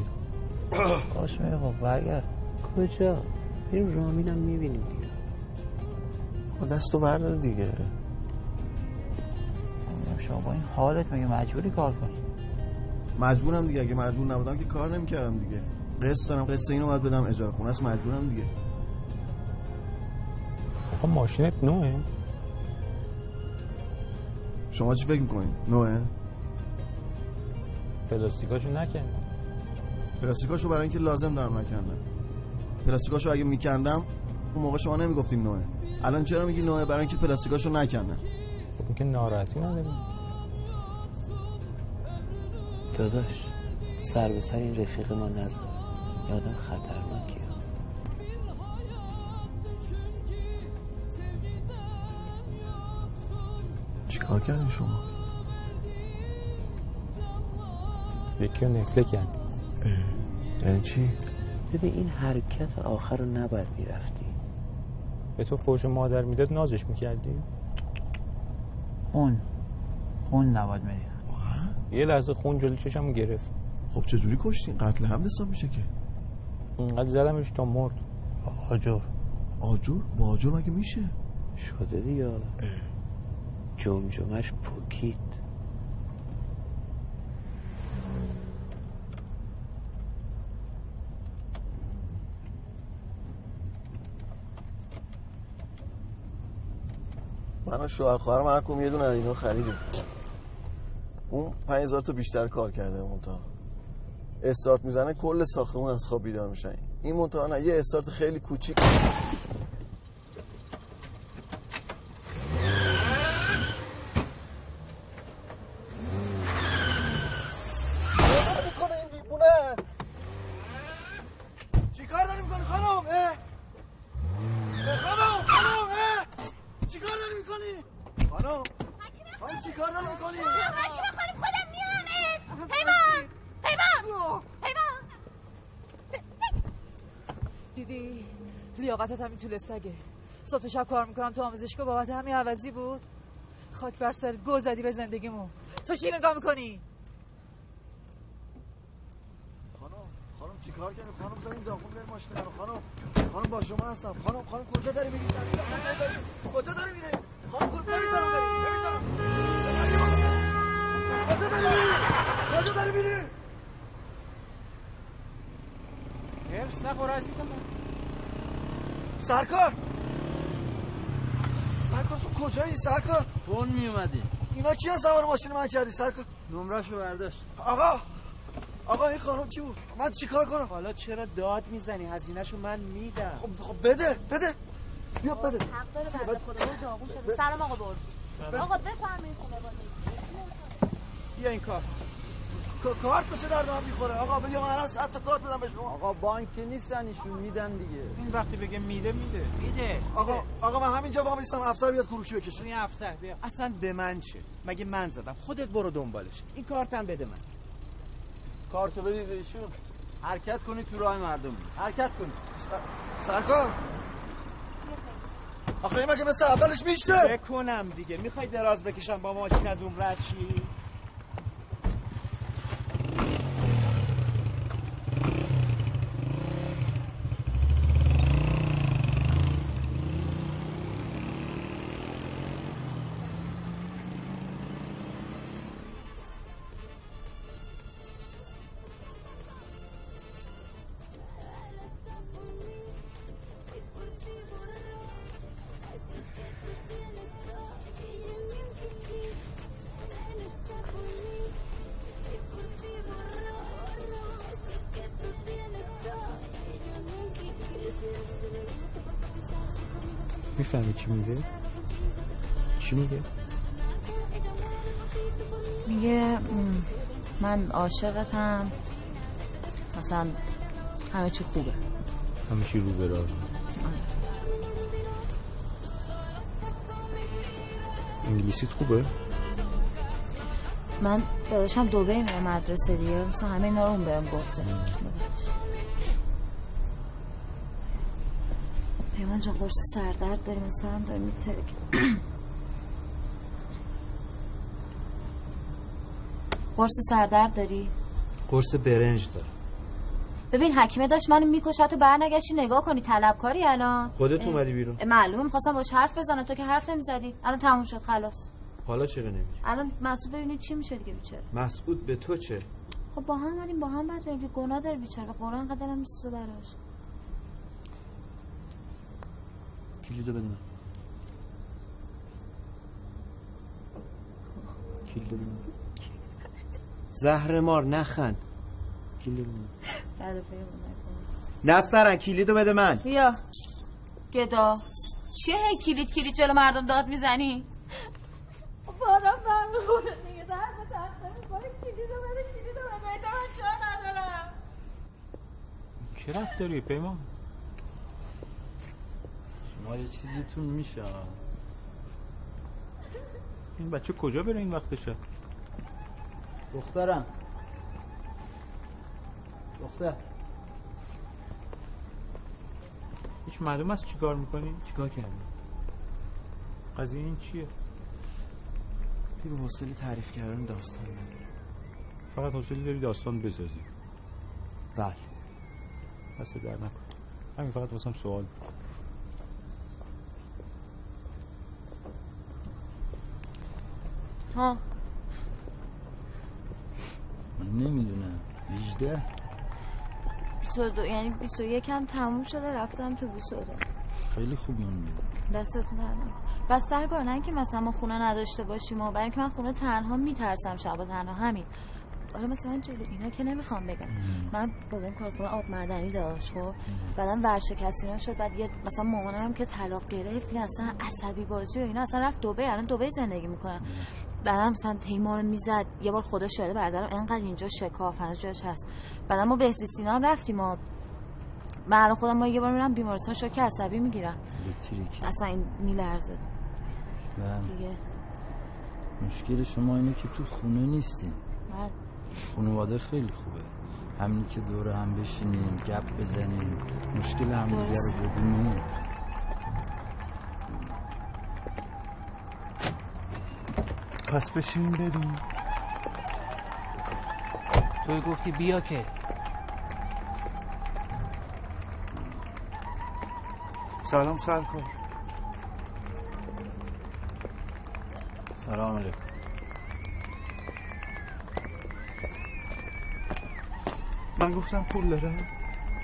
باش میگه خب برگرد. کجا؟ بریم رامینم می‌بینیم. دیگه دستو بردار دیگه. شما با این حالت مگه مجبوری کار کنی؟ مجبورم دیگه اگه مجبور نبودم که کار نمی‌کردم دیگه. قسط دارم قسط اینو باید بدم اجاره خونه است مجبورم دیگه. آقا ماشینت نوه. شما چی فکر می‌کنید نوعه پلاستیکاشو نکن. پلاستیکاشو برای اینکه لازم دارم نکندم پلاستیکاشو اگه میکندم اون موقع شما نمی‌گفتین نوعه الان چرا میگی نوعه برای اینکه پلاستیکاشو نکندم خب که ناراحتی نداری داداش سر به سر این رفیق ما نزد یادم خطرناکیه. چیکار کردین شما؟ یکی رو نفله کردی یعنی چی؟ ببین این حرکت آخر رو نباید می‌رفتی به تو فوش مادر می‌داد نازش می‌کردی؟ خون. خون نباید میری یه لحظه خون جلوی چشمو گرفت. خب چجوری کشتین؟ قتل هم حساب میشه که. اینقدر زدمش تا مرد. آجر. آجور با آجور مگه میشه؟ شده دیگه جمجمش پوکید. من شوهر خواهرم هر کدوم یه دونه اینا خریدیم. اون 5000 تا بیشتر کار کرده منتها. استارت می‌زنه کل ساختمون از خواب بیدار میشن. این منتها یه استارت خیلی کوچیک می‌کنه این دیوونه چیکار داری می‌کنی خانم اه؟ اه، خانم خانم اه؟ چیکار داری می‌کنی خانم خانم چیکار داری می‌کنی خودم میام پیمان پیمان پیمان دیدی لیاقتت همین طول سگه صبح شب کار می‌کنم تو آموزشگاه بابت همین عوضی بود. خاک بر سر گل زدی به زندگیمون. تو چی نگاه می‌کنی؟ خانم خانم چیکار کردی؟ خانم بریم داخل بریم ماشین رو خانم خانم با شما هستم. خانم خانم کجا داری میری؟ کجا داری میری؟ خانم کجا داری میری؟ کجا داری میری؟ حفظ نخور عزیزم. سرکار. سرکار تو کجایی سرکار؟ فون می اومدی. اینا کی از سوار ماشین من کردی سرکار؟ نمرشو برداشت. آقا آقا این خانم کی بود؟ من چیکار کنم؟ حالا چرا داد می‌زنی؟ هزینهشو من میدم. خب خب بده بده. بیا بده. حق داره بنده خدا سلام آقا برد آقا بفرمایید خونه بیا این کار. کارت بشه در هم می‌خوره. آقا بگم من الان صد تا کارت بدم به شما. آقا بانک نیستن ایشون میدن دیگه. این وقتی بگه میده میده. میده. آقا آقا من همینجا با میستم افسر بیاد کروکی بکشه. این افسر بیا. اصلا به من چه مگه من زدم. خودت برو دنبالش. این کارتم بده من. کارتو بدید ایشون. حرکت کنی تو راه مردم. حرکت کنی سرکار. آخه این مگه مثل اولش میشه؟ بکنم دیگه. می‌خوای دراز بکشم با ماشین از اون رد من عاشقتم. مثلا همه چی خوبه. همه چی رو به انگلیسیت خوبه؟ من داداشم دوبه این مدرسه دیگه. مثلا همه اینا رو اون بهم گفته. پیمان جان قرص سردرد داری مثلا داری میترک قرص سردرد داری؟ قرص برنج دارم. ببین حکیمه داشت منو میکشت و برنگشتی نگاه کنی طلبکاری الان. خودت اه. اومدی بیرون. معلومه می‌خواستم باش حرف بزنم. تو که حرف نمی‌زدی. الان تموم شد خلاص. حالا چرا نمیری الان مسئول ببینید چی میشه دیگه بیچاره. مسعود به تو چه؟ خب با هم اومدیم با هم بعد بریم. که گناه داره بیچاره. قرآن قدرم نیست تو براش. کلیدو بده من کلیدو بده زهر مار نخند. نفترن کلیدو بده من. بیا. گدا. چیه هی کلید کلید جلو مردم داد می‌زنی؟ بادم من می‌خونه دیگه. در به تخته کلیدو بده کلیدو بده. اینا من جا ندارم. چه رفت داری پیمان شما یه چیزیتون میشه. این بچه کجا بره این وقتشه؟ دخترم. دختر. هیچ معلوم است چیکار می‌کنی؟ چیکار کردی؟ قضیه این چیه؟ دیگه حوصله تعریف کردن داستان نداره. فقط حوصله داری داستان بسازی. بله. پس در نکن. همین فقط واسم سوال. ها. نمی‌دونم. 18 22 یعنی 21 هم تموم شده رفتم تو 22 خیلی خوب دستتون در نکن. بس سرکار نه که مثلا ما خونه نداشته باشیم و برای اینکه من خونه تنها میترسم شبا تنها. همین. آره مثلا جلو اینا که نمی‌خوام بگم. من بابام کارخونه آب معدنی داشت خب؟ بعدا ورشکستینا شد بعد یه مثلا مامانم که طلاق گرفت اصلا عصبی بازی و اینا اصلا رفت دبی. الان دبی زندگی می‌کنن بعدم مثلا تیمار می‌زد. یه بار خدا شده برادرم انقدر اینجا شکاف هنوز جاش هست. بعدا ما بهزیستینا هم رفتیم ما من الان خودم ما یه بار میرم بیمارستان شوک عصبی می‌گیرم. اصلا این میلرزه بله. دیگه. مشکل شما اینه که تو خونه نیستین بعد. خانواده خیلی خوبه. همینی که دور هم بشینیم گپ بزنیم. مشکل همدیگه رو ببینیم. پس بشین بریم توی گفتی بیا که. سلام سرکار سلام علیکم. من گفتم پول دارم.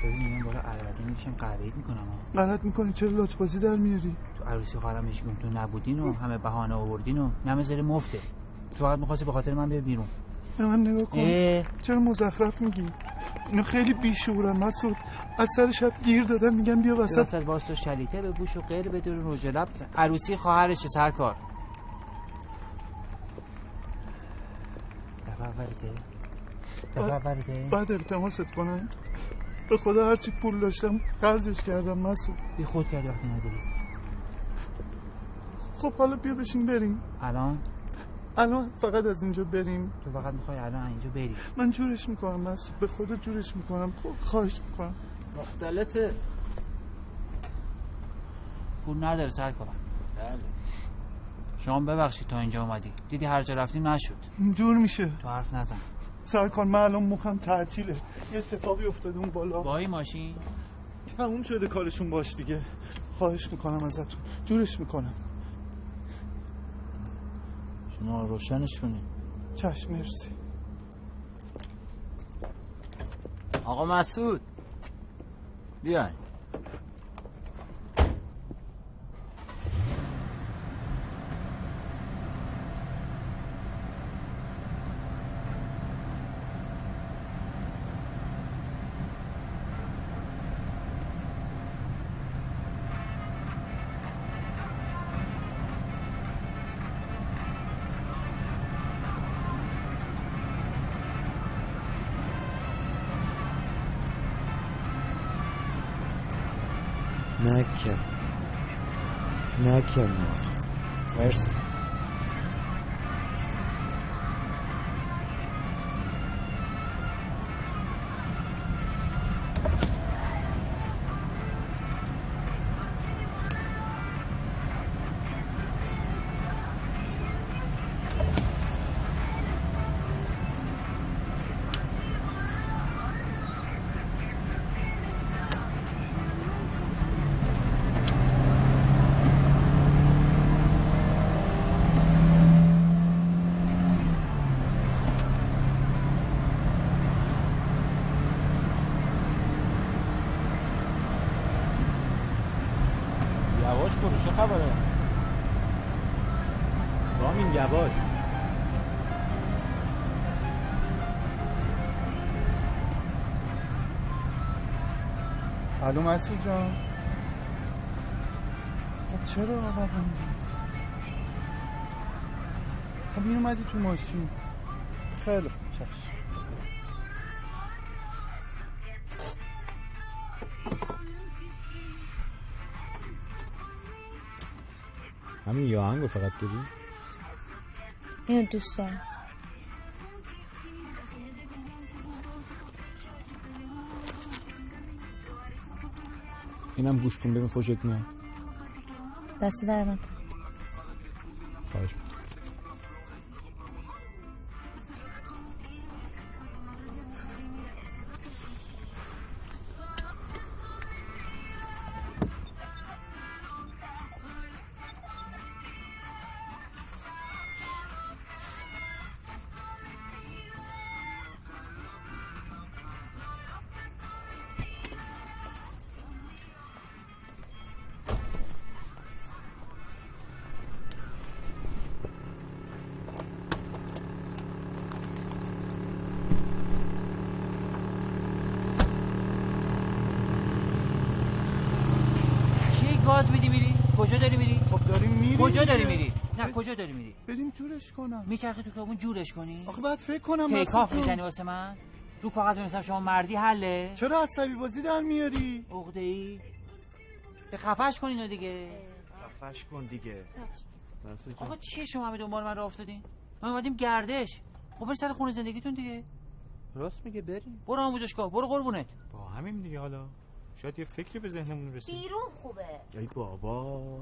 ببین من بالا عربی میشم قهوه‌ایت می‌کنم غلط می‌کنی چرا لاچ بازی در میاری؟ تو عروسی خواهرم هیچ تو نبودین و همه بهانه آوردین و زیر مفته. تو فقط می‌خواستی به خاطر من بیا بیرون. به من نگاه کن. اه. چرا مزخرف میگی؟ اینا خیلی بیشورن مسعود از سر شب گیر دادن میگن بیا وسط. وسط تو شلیته به بوش و غیر بدون روژ لب عروسی خواهرشه سرکار دفعه اولیته دفعه اولیته بعد التماست کنم. به خدا هرچی پول داشتم قرضش کردم مسعود بی خود کردی وقتی نداری. خب حالا بیا بشین بریم. الان؟ الان فقط از اینجا بریم. تو فقط می‌خوای الان اینجا بری. من جورش می‌کنم مسعود به خدا جورش می‌کنم. خب خواهش می‌کنم. مختلطه پول نداره سرکار بله. شما ببخشید تا اینجا اومدی. دیدی هر جا رفتیم نشد. جور میشه. تو حرف نزن. سرکار من الان مخم تعطیله. یه اتفاقی افتاده اون بالا. با این ماشین؟ تموم شده کارشون باش دیگه. خواهش می‌کنم ازتون. جورش می‌کنم. شما روشنش کنید چشم مرسی. آقا مسعود. بیاین. نکن نکن مرسی. الو مسعود جان. خب چرا عقب موندی خب می اومدی تو ماشین. خیلی خوب چشم همین یا آهنگو فقط داری؟ اینو دوست دارم. اینم گوش کن ببین خوشت میاد. دست در کنم میچرخی تو خیابون جورش کنی؟ آخه باید فکر کنم تیکاف. می‌زنی واسه من؟ رو کاغذ بنویسم شما مردی حله؟ چرا عصبی بازی در میاری؟ عقده ای به خفش کن اینو دیگه. خفش کن دیگه. آقا چیه شما همه دنبال من راه افتادین؟ ما اومدیم گردش. خب برید سر خونه زندگیتون دیگه. راست میگه بریم. برو آموزشگاه برو قربونت. با همین دیگه حالا. شاید یه فکری به ذهنمون رسید بیرون خوبه. ای بابا.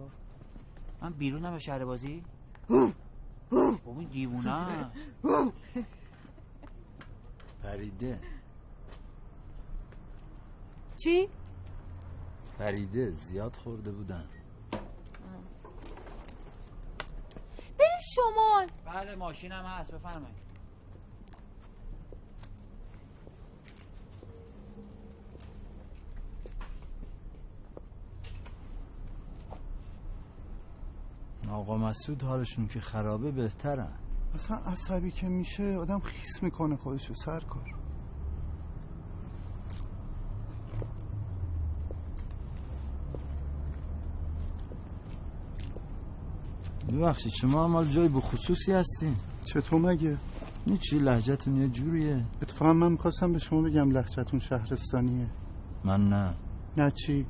من بیرونم به شهر بازی. این دیوونه فریده. چی؟ فریده. زیاد خورده بودن. بریم شمال. بله ماشینم هست. بفرمایید. آقا مسعود حالشون که خرابه بهترن. اصلا عصبی که میشه آدم خیس می‌کنه خودشو سر کار. ببخشید شما هم مال جای بخصوصی هستین؟ چطور مگه؟ چی لحجتون یه جوریه. اتفاقا من می‌خواستم به شما بگم لحجتون شهرستانیه. من نه. نه چی؟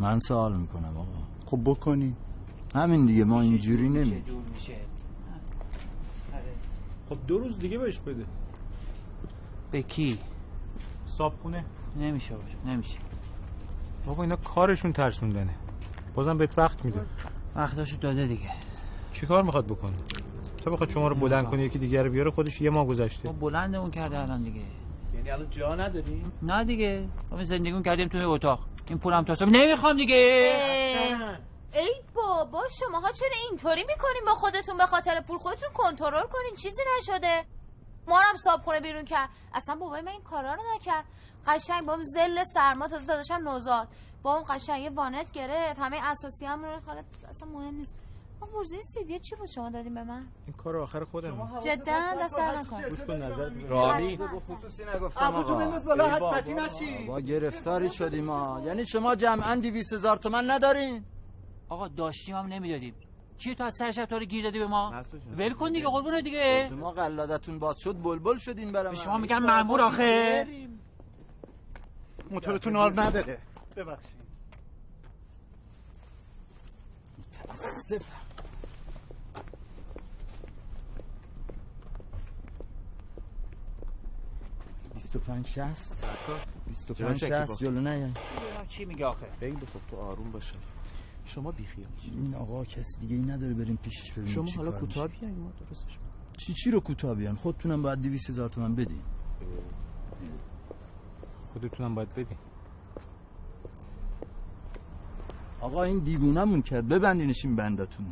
من سوال می‌کنم آقا. خب بکنی همین دیگه ما اینجوری نمی خب دو روز دیگه بهش بده. به کی؟ صابخونه. نمیشه باشه نمیشه. بابا اینا کارشون ترسوندنه. بازم بهت وقت میده. وقتاشو داده دیگه. چی کار می‌خواد بکنه؟ تو بخواد شما رو بلند کنی یکی دیگر رو بیاره خودش یه ماه گذشته. ما بلندمون کرده الان دیگه. یعنی الان جا نداریم نه دیگه. ما زندگیمون کردیم توی اتاق. این پولم تا نمی‌خوام دیگه. ای بابا شماها چرا اینطوری می‌کنین با خودتون به خاطر پول خودتون کنترل کنین؟ چیزی نشده. ما هم صابخونه بیرون کرد. اصلا بابای من این کارا رو نکرد. قشنگ با زل سرما تازه داداشم نوزاد. با اون قشنگ یه وانت گرفت. همه اساسی هم رو خالد اصلا مهم نیست. اون سیدیه چی بود شما دادیم به من؟ این کار آخر خودم جدا دست در نکن. گوش کن نظر. رامی خصوصی نگفتم آقا. با گرفتاری شدیم ما یعنی شما جمعا دیویس هزار تومن ندارین؟ آقا داشتیم هم نمی‌دادیم. چی تو از سر شب تو رو گیر دادی به ما. ول کن دیگه قربونه دیگه. شما قلادتون باز شد بلبل شدین برام به شما میگن مأمور آخه. موتورتون آر نداره. ببخشید. بیست و پنج شست بیست و چرا پنج شست؟ جلو ببینم چی میگه آخه؟ خیلی خوب تو آروم باشه. شما بیخیال این آقا کسی دیگه ای نداره بریم پیشش ببینیم شما حالا کوتاه. بیاین ما درستش چی چی رو کوتاه بیان؟ خودتونم باید دیویس هزار تومن بدین. خودتونم باید بدین. آقا این دیوونمون کرد. ببندینش این بندتون.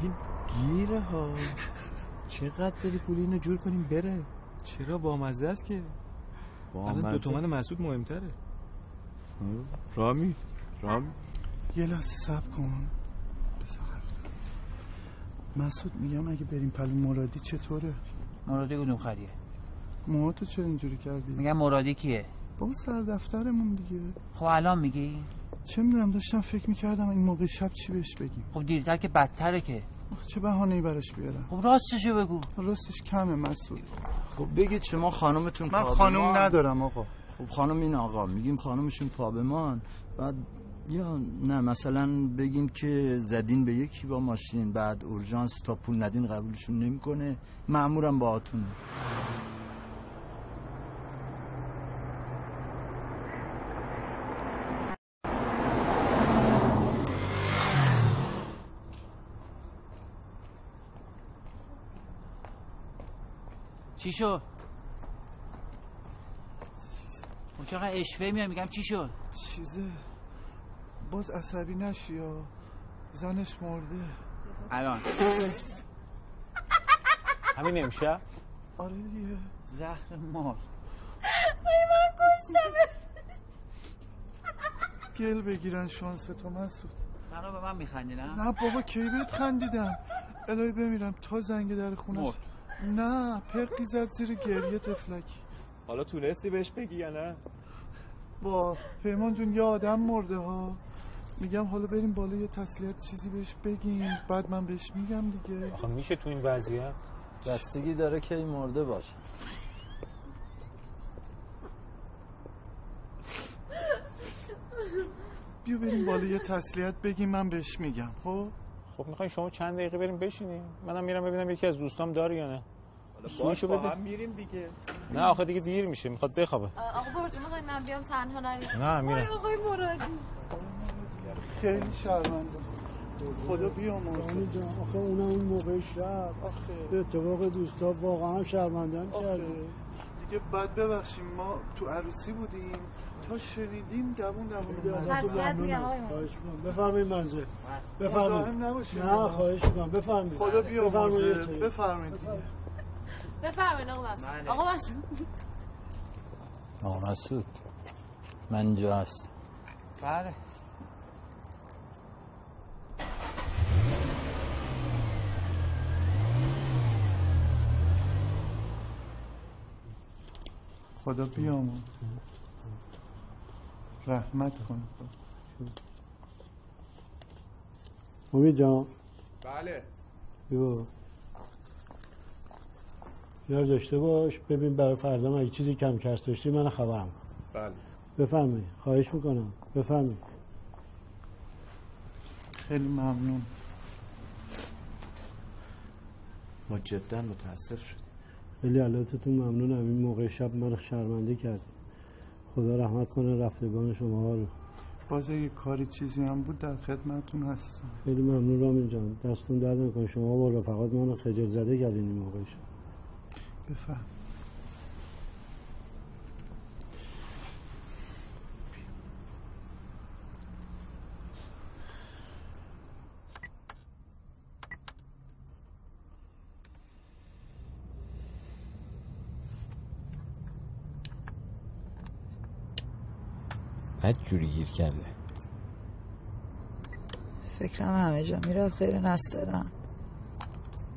این گیره ها. چقدر داری پول اینو جور کنیم؟ بره. چرا با مزه است که؟ الان دو تومن مسعود مهمتره. رامی رامی یه لحظه سب کن. مسعود میگم اگه بریم پلو مرادی چطوره؟ مرادی کدوم خریه؟ موهاتو چرا اینجوری کردی؟ میگم مرادی کیه؟ بابا سر دفترمون دیگه. خب الان میگی؟ چه می‌دونم داشتم فکر می‌کردم این موقع شب چی بهش بگیم. خب دیرتر که بدتره که. چه بهانه‌ای براش بیارم؟ خب راستشو بگو. راستش کمه مسعود. خب بگید شما خانومتون من. خانم ندارم آقا. خب خانم این آقا میگیم خانومشون پابمان. بعد یا نه مثلا بگیم که زدین به یکی با ماشین بعد اورژانس تا پول ندین قبولشون نمی‌کنه. مامورم باهاتون چی شد؟ خب چقدر اشوه میاد میگم چی شد؟ چیزه. باز عصبی نشی یا؟ زنش مرده. الان. همین امشب؟ آره دیگه. زهر مار. ای من کشتمه. گل بگیرن شانس تو مسعود. تنها به من میخندی نه؟ نه بابا کی بهت خندیدم؟ الهی بمیرم تا زنگ در خونه. نه پقی زد زیر گریه تفلکی. حالا تونستی بهش بگی یا نه؟ با پیمان جون یه آدم مرده ها. میگم حالا بریم بالا یه تسلیت چیزی بهش بگیم. بعد من بهش میگم دیگه. خب میشه تو این وضعیت؟ بستگی داره که این مرده باشه. بیا بریم بالا یه تسلیت بگیم من بهش میگم. خب؟ خب می‌خوای شما چند دقیقه بریم بشینیم؟ منم میرم ببینم یکی از دوستام داره یا نه. سویشو بده. میریم دیگه. نه آخه دیگه دیر میشه می‌خواد بخوابه. آقا برجو می‌خوای من بیام تنها نریم. نه، میرم. آقای مرادی. خیلی شرمنده. خدا بیامرزه. آخه اونم این موقع شب. به اتفاق دوستا واقعا هم شرمندم کرده دیگه بعد ببخشیم ما تو عروسی بودیم. تا شنیدیم دوون دوون بفرمایید منزل بفرمایید. نه خواهش می‌کنم. بفرمایید. خدا بیامرزه. بفرمایید. بفرمایید آقا مسعود. بله. آقا مسعود. آقا مسعود من اینجا هست بله. خدا بیامرزه رحمت کن. امید جان؟ بله. بیا. اینا داشته باش. ببین برای فردا اگه چیزی کم کس داشتی من خبرم. کن. بله. بفرمایید. خواهش می‌کنم. بفرمایید. خیلی ممنون. ما جدا متاسف شدیم. خیلی علاتتون ممنونم این موقع شب من شرمنده کرد خدا رحمت کنه رفتگان شما ها رو. باز اگه کاری چیزی هم بود در خدمتون هستم. خیلی ممنون رامین جان. دستتون درد نکنه. شما با رفقات من خجل زده کردین این موقع شب. بفهم. بد جوری گیر کرده. فکرم همه جا می‌رفت خیلی نسترم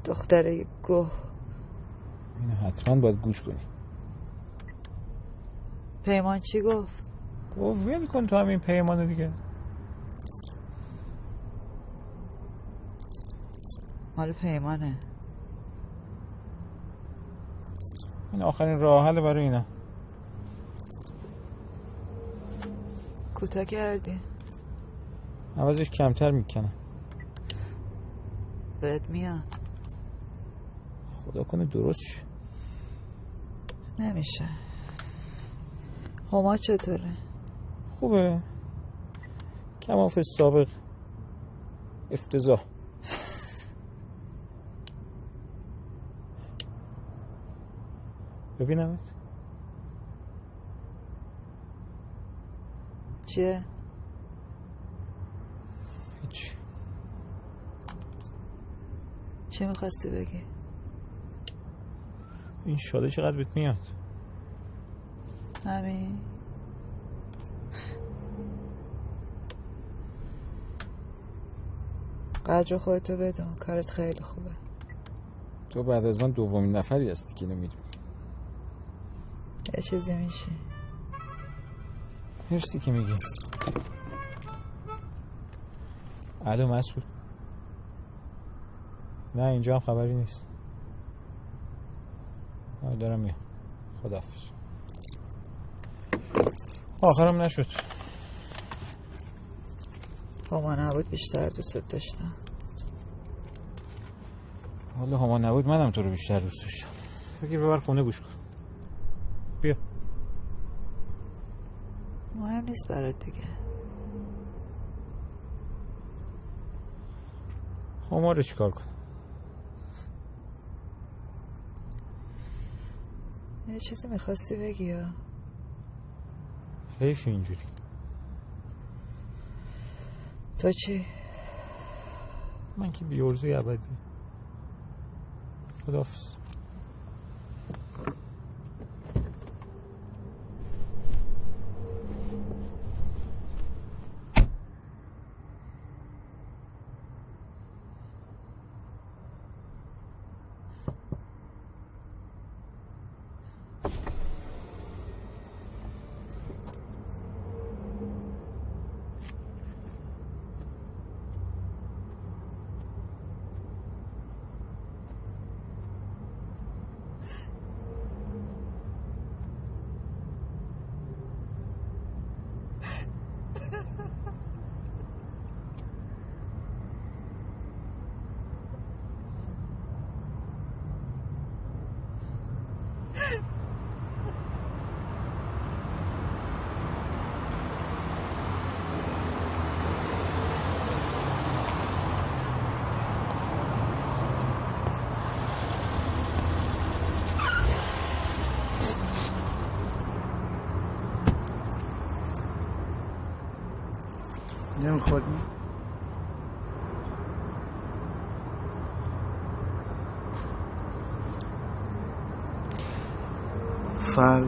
دختره گوه. اینو حتما باید گوش کنی. پیمان چی گفت؟ گفت ول کن تو همین پیمانو دیگه. مال پیمانه. این آخرین راه حل برای اینا. کوتاه کردی. عوضش کمتر می‌کنم بهت میاد. خدا کنه درست شه نمیشه. هما چطوره؟ خوبه. کماف سابق. افتضاح. ببینمت. چیه؟ هیچ. چی می‌خواستی بگی؟ این شاده چقدر بهت میاد؟ همین قدر خودتو بدون کارت خیلی خوبه. تو بعد از من دومین نفری هستی که نمیدون یه چیزی میشه. مرسی که میگی. الو مسئول نه اینجا هم خبری نیست. دارم میام خدافز آخرم نشد. هما نبود بیشتر دوست داشتم. حالا هما نبود منم تو رو بیشتر دوست داشتم. بگیر ببر خونه گوش کن. بیا. مهم نیست برات دیگه. هما رو چیکار کنم؟ یه چیزی می‌خواستی بگی یا؟ حیف اینجوری. تو چی؟ من که بیورزوی ابدی. خدافز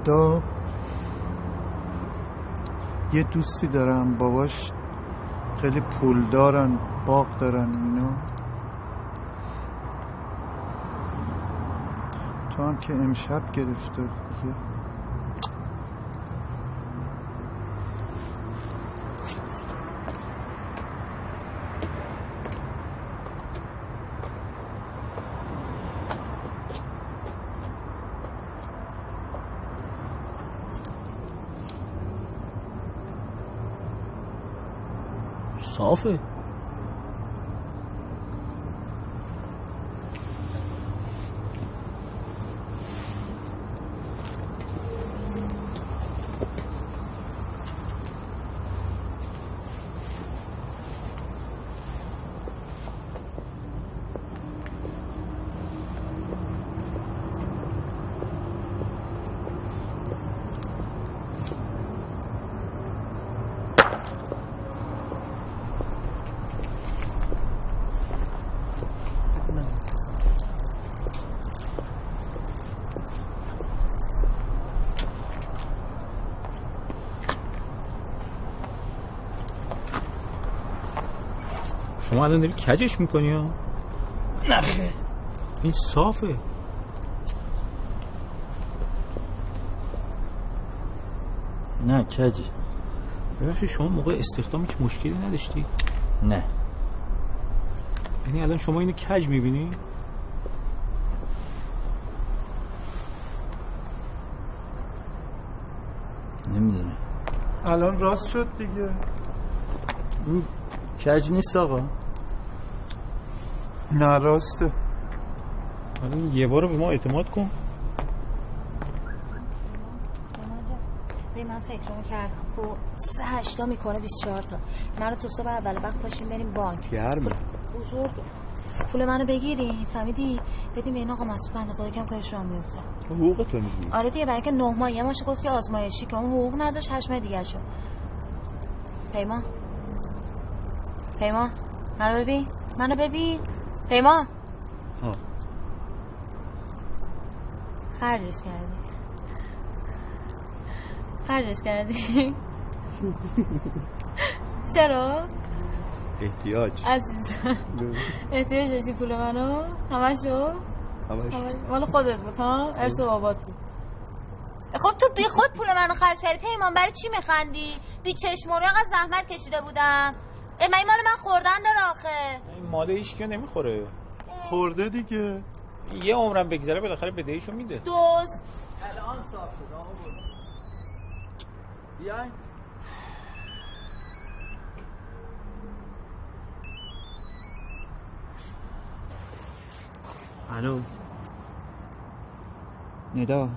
فردا یه دوستی دارم باباش خیلی پول دارن باغ دارن اینا تو هم که امشب گرفته دیگه. صافه شما الان داری کجش می‌کنی ها؟ نه این صافه. نه کجی؟ ببخشید شما موقع استخدام هیچ مشکلی نداشتی؟ نه. یعنی الان شما اینو کج می‌بینی؟ نمی‌دونم. الان راست شد دیگه. این کج نیست آقا؟ نه راسته حالا یه بار به ما اعتماد کن. به من فکر کردم. خب سه هشتا می‌کنه 24 تا. من رو تو صبح اول وقت پاشیم بریم بانک. گرمه. بزرگ پول منو بگیری فهمیدی؟ بدیم به این آقا مسئول بنده خدا کم کارش را میفته حقوق تو میگی. آره دیگه برای که نه ماه یه ماشه گفتی آزمایشی که اون حقوق نداشت هشت ماه دیگر شد. پیمان پیمان منو ببین. منو ببین. پیمان ها. خرجش کردی. خرجش کردی. چرا؟ احتیاج. عزیزم. احتیاج داشتی پول منو؟ همشو همش. همش. مال خودت بود ها؟ ارث بابات بود. خب تو بی خود پول منو خرج کردی. پیمان برای چی میخندی؟ بی چشم رو اینقدر زحمت کشیده بودم. این مال من خوردن داره آخه. این مال هیچ که نمی‌خوره. خورده دیگه. یه عمرم بگذره بالاخره بدهیشو میده. دوز الان صاف شد آقا بیاین. الو. ندا.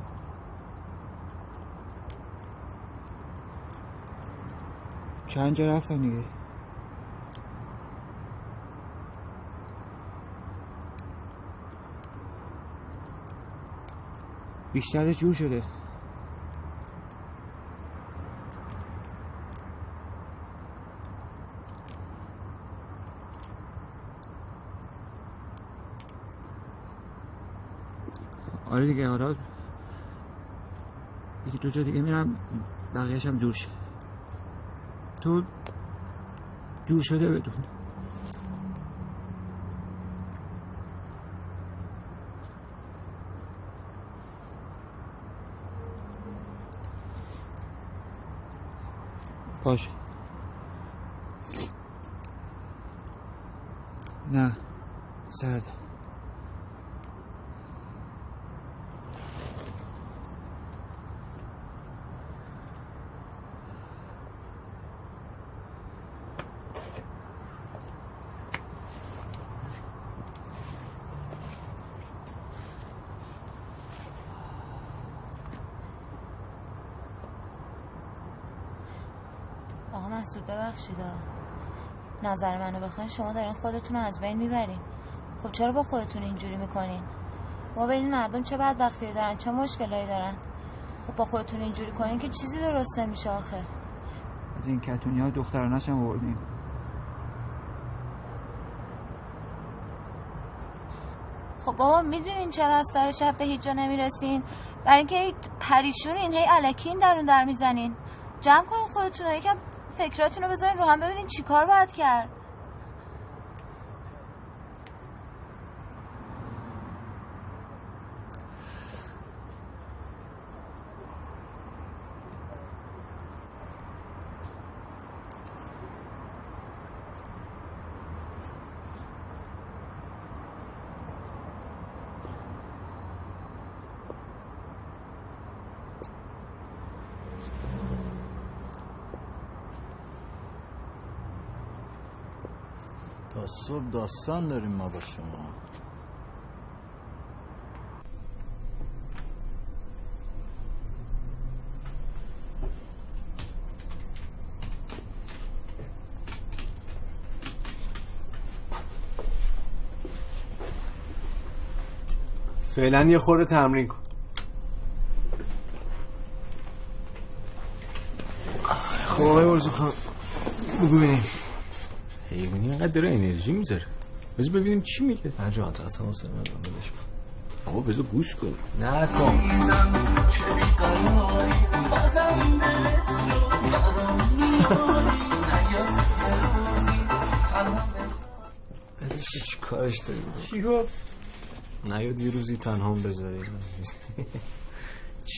چند جا رفتن دیگه؟ بیشتر جور شده. آره دیگه حالا یکی دو جا دیگه میرم بقیهش هم جور شه. تو جور شده بدون. باشه نه سرد آقا مسعود ببخشید نظر منو بخواین شما دارین خودتون رو از بین می‌برین. خب چرا با خودتون اینجوری می‌کنین؟ ما ببین مردم چه بدبختی دارن چه مشکلایی دارن؟ خب با خودتون اینجوری کنین که چیزی درست نمیشه آخه. از این کتونی ها دخترانش هم آوردیم. خب بابا می‌دونین چرا از سر شب به هیچ جا نمی‌رسین؟ برای اینکه پریشونین هی الکی این درون در می‌زنین. جمع کنین خودتون رو یکم فکراتون رو بذارین رو هم ببینین چی کار باید کرد تا صبح داستان داریم ما با شما. فعلا یه خورده تمرین کن. خب آقای ورزو خان بگو ببینیم. حیوانی اینقدر داره انرژی می‌ذاره. بذار ببینیم چی میگه. نه جان تا اصلا حسین من بدش آقا بذار گوش کن. بدش که چی کارش داری؟ چی گفت؟ نیاد یه روزی تنها هم بذاری.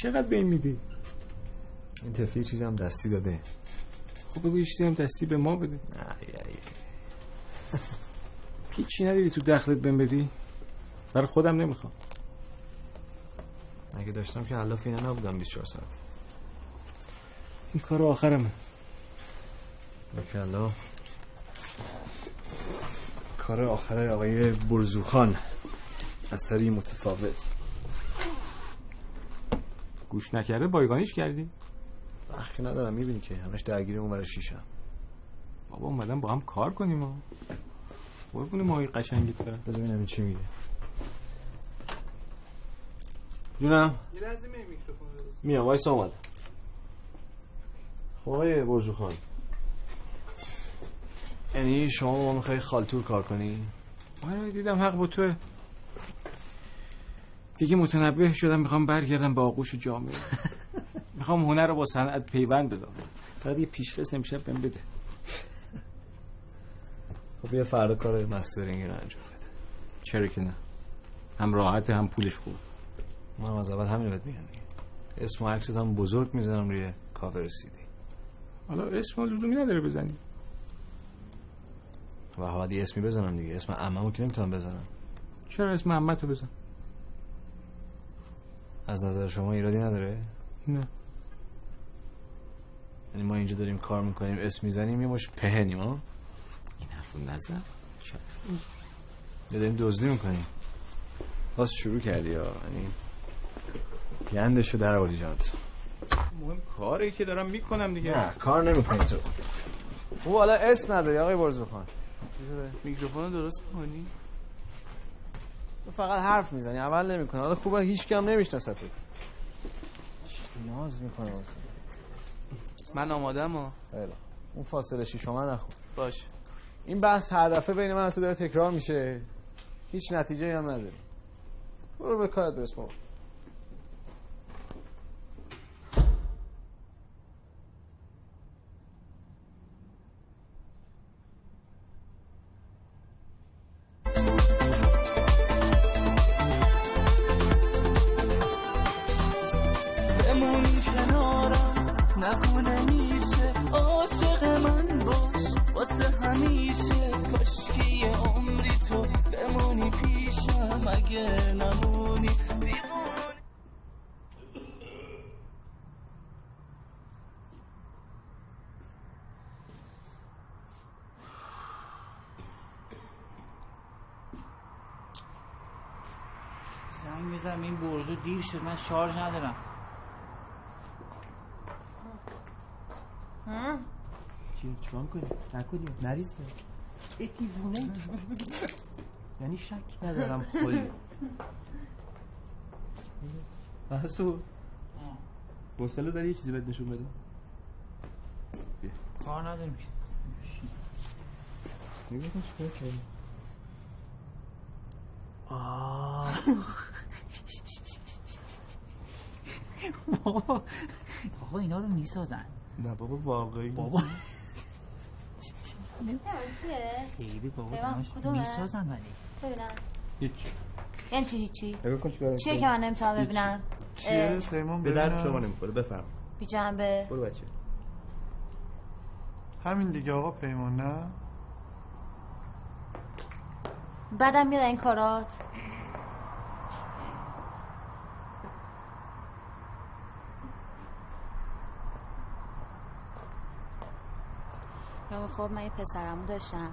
چقدر به این میدی؟ این تفلی چیزی هم دستی داده. خب بگو یه چیزی هم دستی به ما بده. هیچی نداری تو دخلت بهم بدی؟ برای خودم نمی‌خوام. اگه داشتم که حلاف اینا نبودم 24 ساعت. این کار آخرمه. بکلا کار آخر آقای برزوخان. اثری متفاوت. گوش نکرده بایگانیش کردی؟ وقتی ندارم می‌بینی که همش درگیر اون برای شیشم. بابا اومدم با هم کار کنیم ها قربون ماهی قشنگی تو بذار ببینم چی میگه. جونم. میام وایس آمد خب آقای برزو خان. یعنی شما با ما می‌خوای خالتور کار کنی؟ آره دیدم حق با توه. دیگه متنبه شدم می‌خوام برگردم به آغوش جامعه. می‌خوام هنر رو با صنعت پیوند بذارم فقط یه پیشرس امشب بهم بده. خب بیا فردا کار مسترینگ رو انجام بده. چرا که نه؟ هم راحت هم پولش خوب. من از اول همین بهت میگم اسم و عکست هم بزرگ می‌زنم روی کاور سیدی. حالا اسم لزومی نداره بزنی. و حالا یه اسمی بزنم دیگه. اسم عممو که نمی‌تونم بزنم؟ چرا اسم رو بزن؟ از نظر شما ایرادی نداره؟ نه. یعنی ما اینجا داریم کار می‌کنیم اسم می‌زنیم یه مش پهنیم ها حرفو نزن. یا داریم دزدی می‌کنیم. باز شروع کردی ها یعنی گندشو در آوردی جانت مهم کاری که دارم می‌کنم دیگه. نه کار نمی‌کنی تو. او حالا اسم نداری آقای برزو خان. میکروفون درست کنی. تو فقط حرف می‌زنی عمل نمی‌کنی. حالا خوبه هیچ کم نمیشناست ناز می‌کنه من آمادم ها خیلی اون فاصله شیش من نخون. باش این بحث هر دفعه بین من تو داره تکرار میشه. هیچ نتیجه هم نداره برو به کارت برس شد من شارژ ندارم. چی چیکار کنی نکنی؟ نریزه. ای دیوونه یعنی شک ندارم خلی محسود حوصله داری یه چیزی بهت نشون بده کار نداریم که. نگاه کن چیکار کردی. بابا آقا اینا رو می‌سازن نه بابا واقعی بابا؟ خیلی بابا؟ می‌سازن ولی ببینم هیچ یعنی چی هیچی؟ چیه که من نمی‌تونم ببینم؟ چیه پیمان به درد. شما نمی‌خوره بفرم بی جنبه برو بچه همین دیگه آقا پیمان نه بدم میاد این کارات یا خب من یه پسرمو داشتم.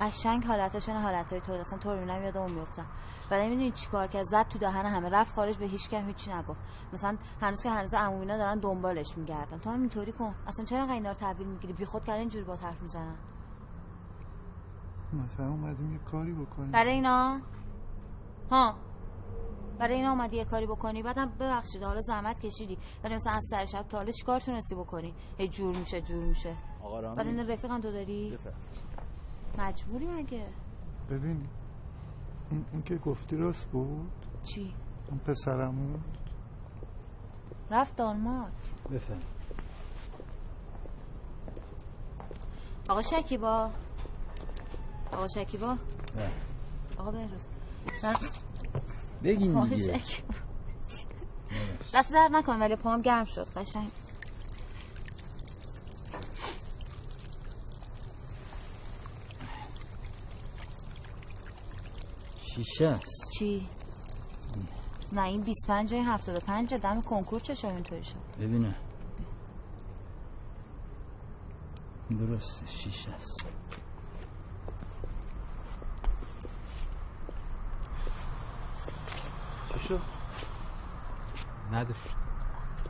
قشنگ حالتاشون حالتهای تو اصلا تو رو اون میفتم ولی می‌دونی چیکار کرد؟ زد تو دهن همه رفت خارج به هیچ کم هیچی نگفت. مثلا هنوز که هنوز عمومینا دارن دنبالش میگردن. تو هم اینطوری کن. اصلا چرا انقدر اینا رو تحویل می‌گیری؟ بی خود کردن اینجوری با حرف می‌زنن. مثلا اومدیم یه کاری بکنیم. برای اینا؟ ها. برای اینا اومدی یه کاری بکنی؟ بعدم ببخشید حالا زحمت کشیدی. ولی مثلا از سر شب تا حالا چیکار تونستی بکنی؟ هی جور میشه جور میشه. آقا رامی. بعد این رفیقم تو داری؟ مجبوری مگه؟ ببین این, این که گفتی راست بود؟ چی؟ اون پسرمون رفت دانمارک بفهم آقا شکیبا. آقا شکیبا. نه. آقا بهروز. من بگین دیگه. دست در نکن ولی پام گرم شد. قشنگ. شیشه است. چی؟ نه این 25 جای 75 دم کنکور چه اینطوری شد؟ ببینه درسته شیشه است. شد نداشت.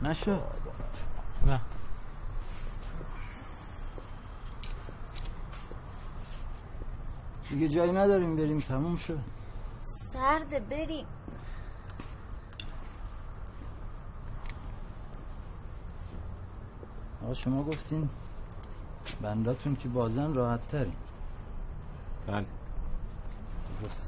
نشد نه. دیگه جایی نداریم بریم تموم شد. سرده بریم. آقا شما گفتین بنداتون که بازن راحت ترین بله درست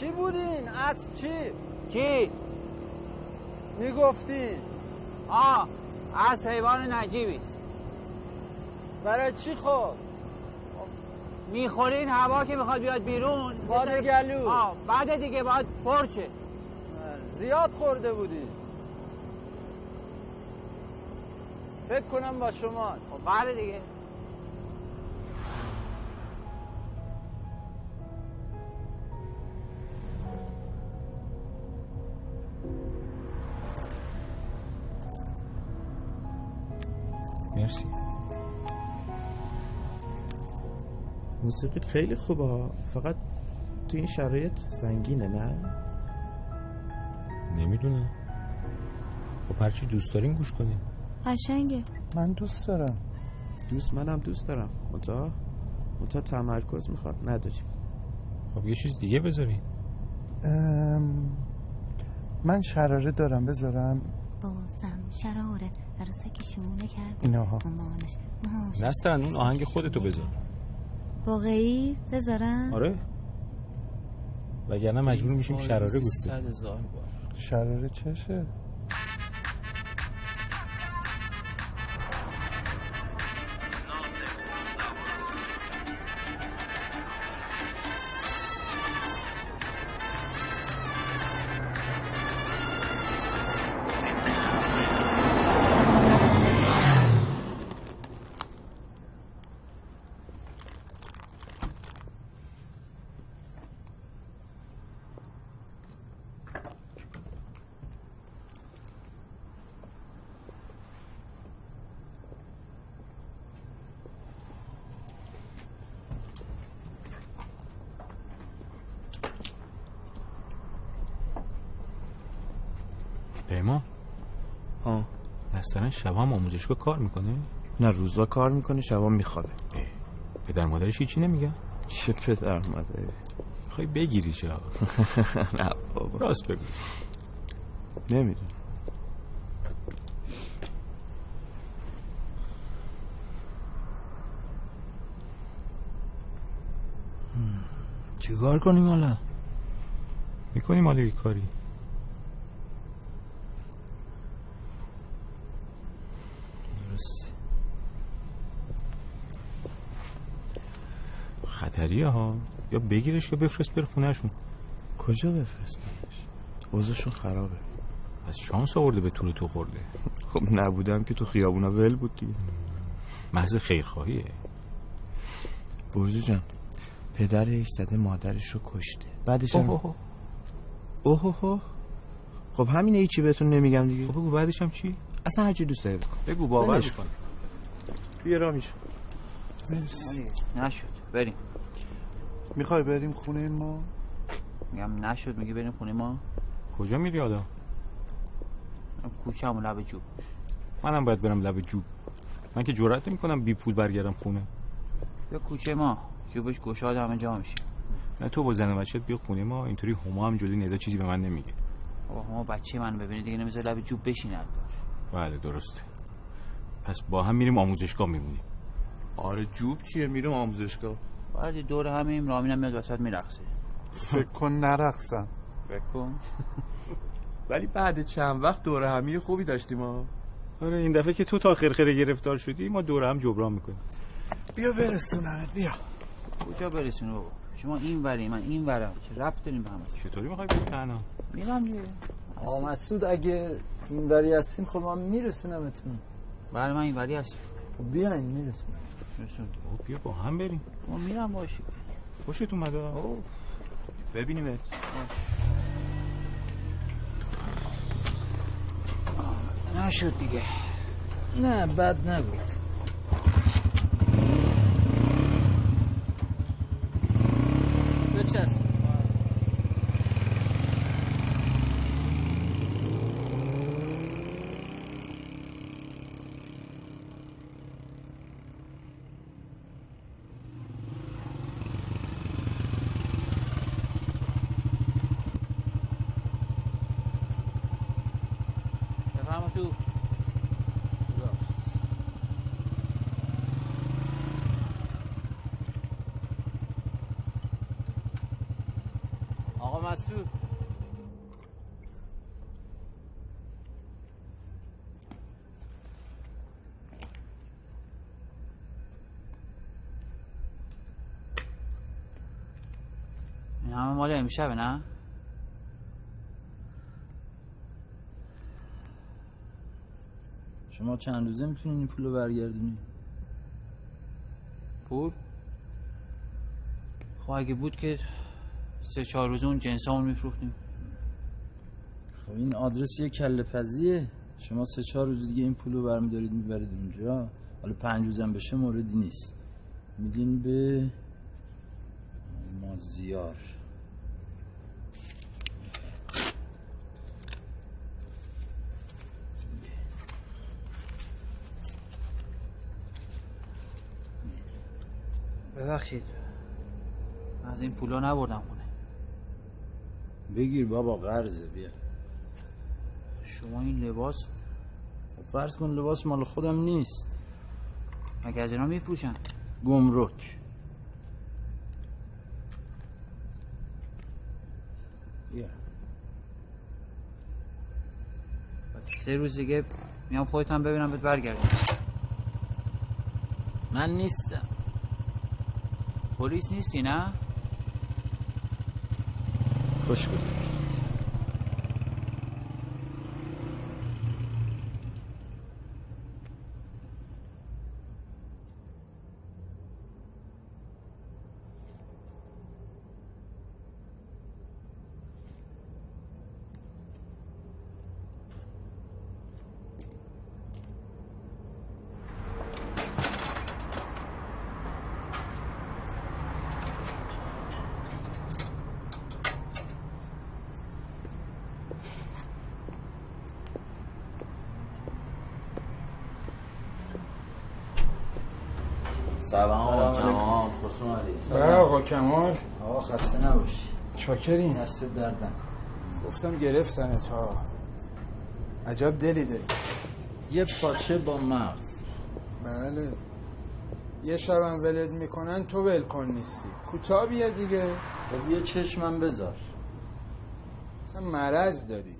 چی بودین از چی چی می‌گفتین آه از حیوان نجیبی است برای چی خب می‌خورین هوا که می‌خواد بیاد بیرون؟ باد گلو آه بعد دیگه باید پرچه زیاد خورده بودی فکر کنم با شما. خب بله دیگه. موسیقیت خیلی خوبه ها. فقط تو این شرایط سنگینه نه؟ نمی‌دونم. خب هرچی دوست دارین گوش کنین قشنگه. من دوست دارم. دوست منم دوست دارم. متا متا تمرکز می‌خواد. نداریم خب یه چیز دیگه بذارین ام، من شراره دارم بذارم. بازم شراره. عروسکشونه کرد ایناها مامانش. ماهاش. نسترن اون آهنگ خودتو بذار. واقعی بذارم؟ آره. وگرنه مجبور میشیم شراره گوش بدیم. شراره چشه؟ پیما ها نسترن شب هم آموزشگاه کار می‌کنه؟ نه روزا کار می‌کنه شبا میخوابه. پدر مادرش هیچی نمیگن چه پدر مادری می‌خوای بگیری چه نه بابا. راست بگو. نمی‌دونم. چیکار کنیم حالا؟ می‌کنیم حالا کاری. ها یا بگیرش یا بفرست بره خونهشون. کجا بفرستمش اوضاعشون خرابه. از شانس آورده به طول تو خورده. خب نبودم که تو خیابونا ول بود دیگه. محض خیرخواهیه. برزو جان پدرش زده مادرش رو کشته. بعدش هم اوه اوه اوه خب همینه هیچی بهتون نمیگم دیگه. خب بگو بعدش هم چی؟ اصلا هرچی دوست داری بکن بگو باور ولش کن. بیا را میشه نشد. بریم. می‌خوای بریم خونه ما؟ میگم نشد میگه بریم خونه ما. کجا میری آدم؟ کوچه همون لب جوب. منم باید برم لب جوب. من که جرأت نمی‌کنم بی پول برگردم خونه. یا کوچه ما. جوبش گشاد همه جا میشه. نه تو با زن و بچت بیا خونه ما. اینطوری هما هم جلوی ندا چیزی به من نمیگه. بابا ما بچه من ببینه دیگه نمی‌ذاره لب جوب بشینه بله درسته. پس با هم میریم آموزشگاه میمونیم. آره جوب چیه؟ میرم آموزشگاه. بعد دور همیم رامینم میاد وسط میرقصه. فکر کن نرقصم. فکر کن. ولی بعد چند وقت دوره همی خوبی داشتیم ها. آره این دفعه که تو تا خرخره گرفتار شدی ما دور هم جبران می‌کنیم. بیا برسونمت بیا. کجا برسونه بابا؟ شما این وری من این ورم. چه ربط داریم به هم چطوری می‌خوای بری تنها؟ میرم دیگه. آقا مسعود اگه این وری هستیم خب من میرسونمتون. بله من این وری هستم. خب بیاین میرسون خب بیا با هم بریم. ما میرم باشی خوشت اومده؟ ببینیمت نشد دیگه. نه بد نبود. تو آقا مسعود این همه مال امشبه نه؟ شما چند روزه می‌تونین این پول رو برگردونی پول؟ خب اگه بود که سه چهار روز اون جنس همون میفروختیم. خب این آدرس یه کله پزیه شما سه چهار روز دیگه این پول رو برمیدارید می‌برید اونجا. حالا پنج روزم بشه موردی نیست. میدین به مازیار. ببخشید. از این پولا نبردم خونه. بگیر بابا قرضه بیا. شما این لباس؟ خب فرض کن لباس مال خودم نیست. مگه از اینا میفروشن؟ گمرک. بیا. سه روز دیگه میام خودتم ببینم بهت برگردم. من نیستم. پلیس نیستی نه؟ خوش گذشت سلام آقا کمال خوش اومدید بله آقا کمال آقا خسته نباشی چاکرین دست دردم. گفتم گرفتن تا عجب دلی داری. یه پاچه با مغز. بله. یه شبم ولد می‌کنن تو ولکن نیستی. کوتاه بیا دیگه. خب یه چشمم بذار. اصلا مرض داری.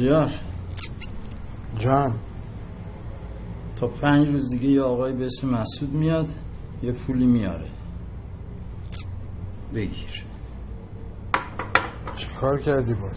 مازیار جان. تا پنج روز دیگه یه آقای به اسم مسعود میاد یه پولی میاره. بگیر. چه کار کردی باز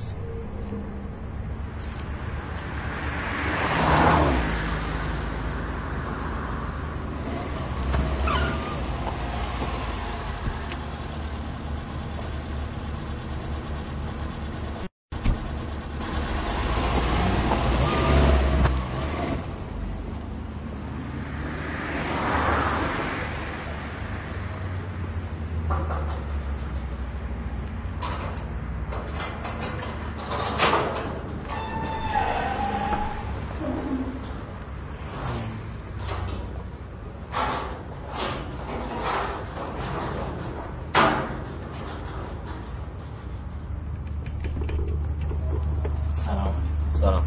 سلام سلام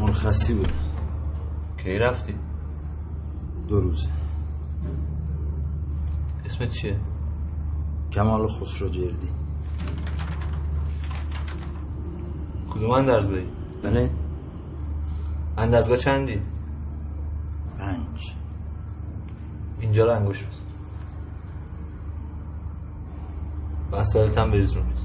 مرخصی بود کی رفتی؟ دو روزه اسمت چیه؟ کمال خسرو جردی کدوم اندرزگاهی؟ بله اندرزگاه چندی؟ پنج. اینجا رو انگوش بزن. وسایلت هم بریز رو میز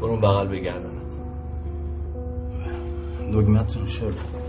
برو اون بغل بگردنت دگمتون شد.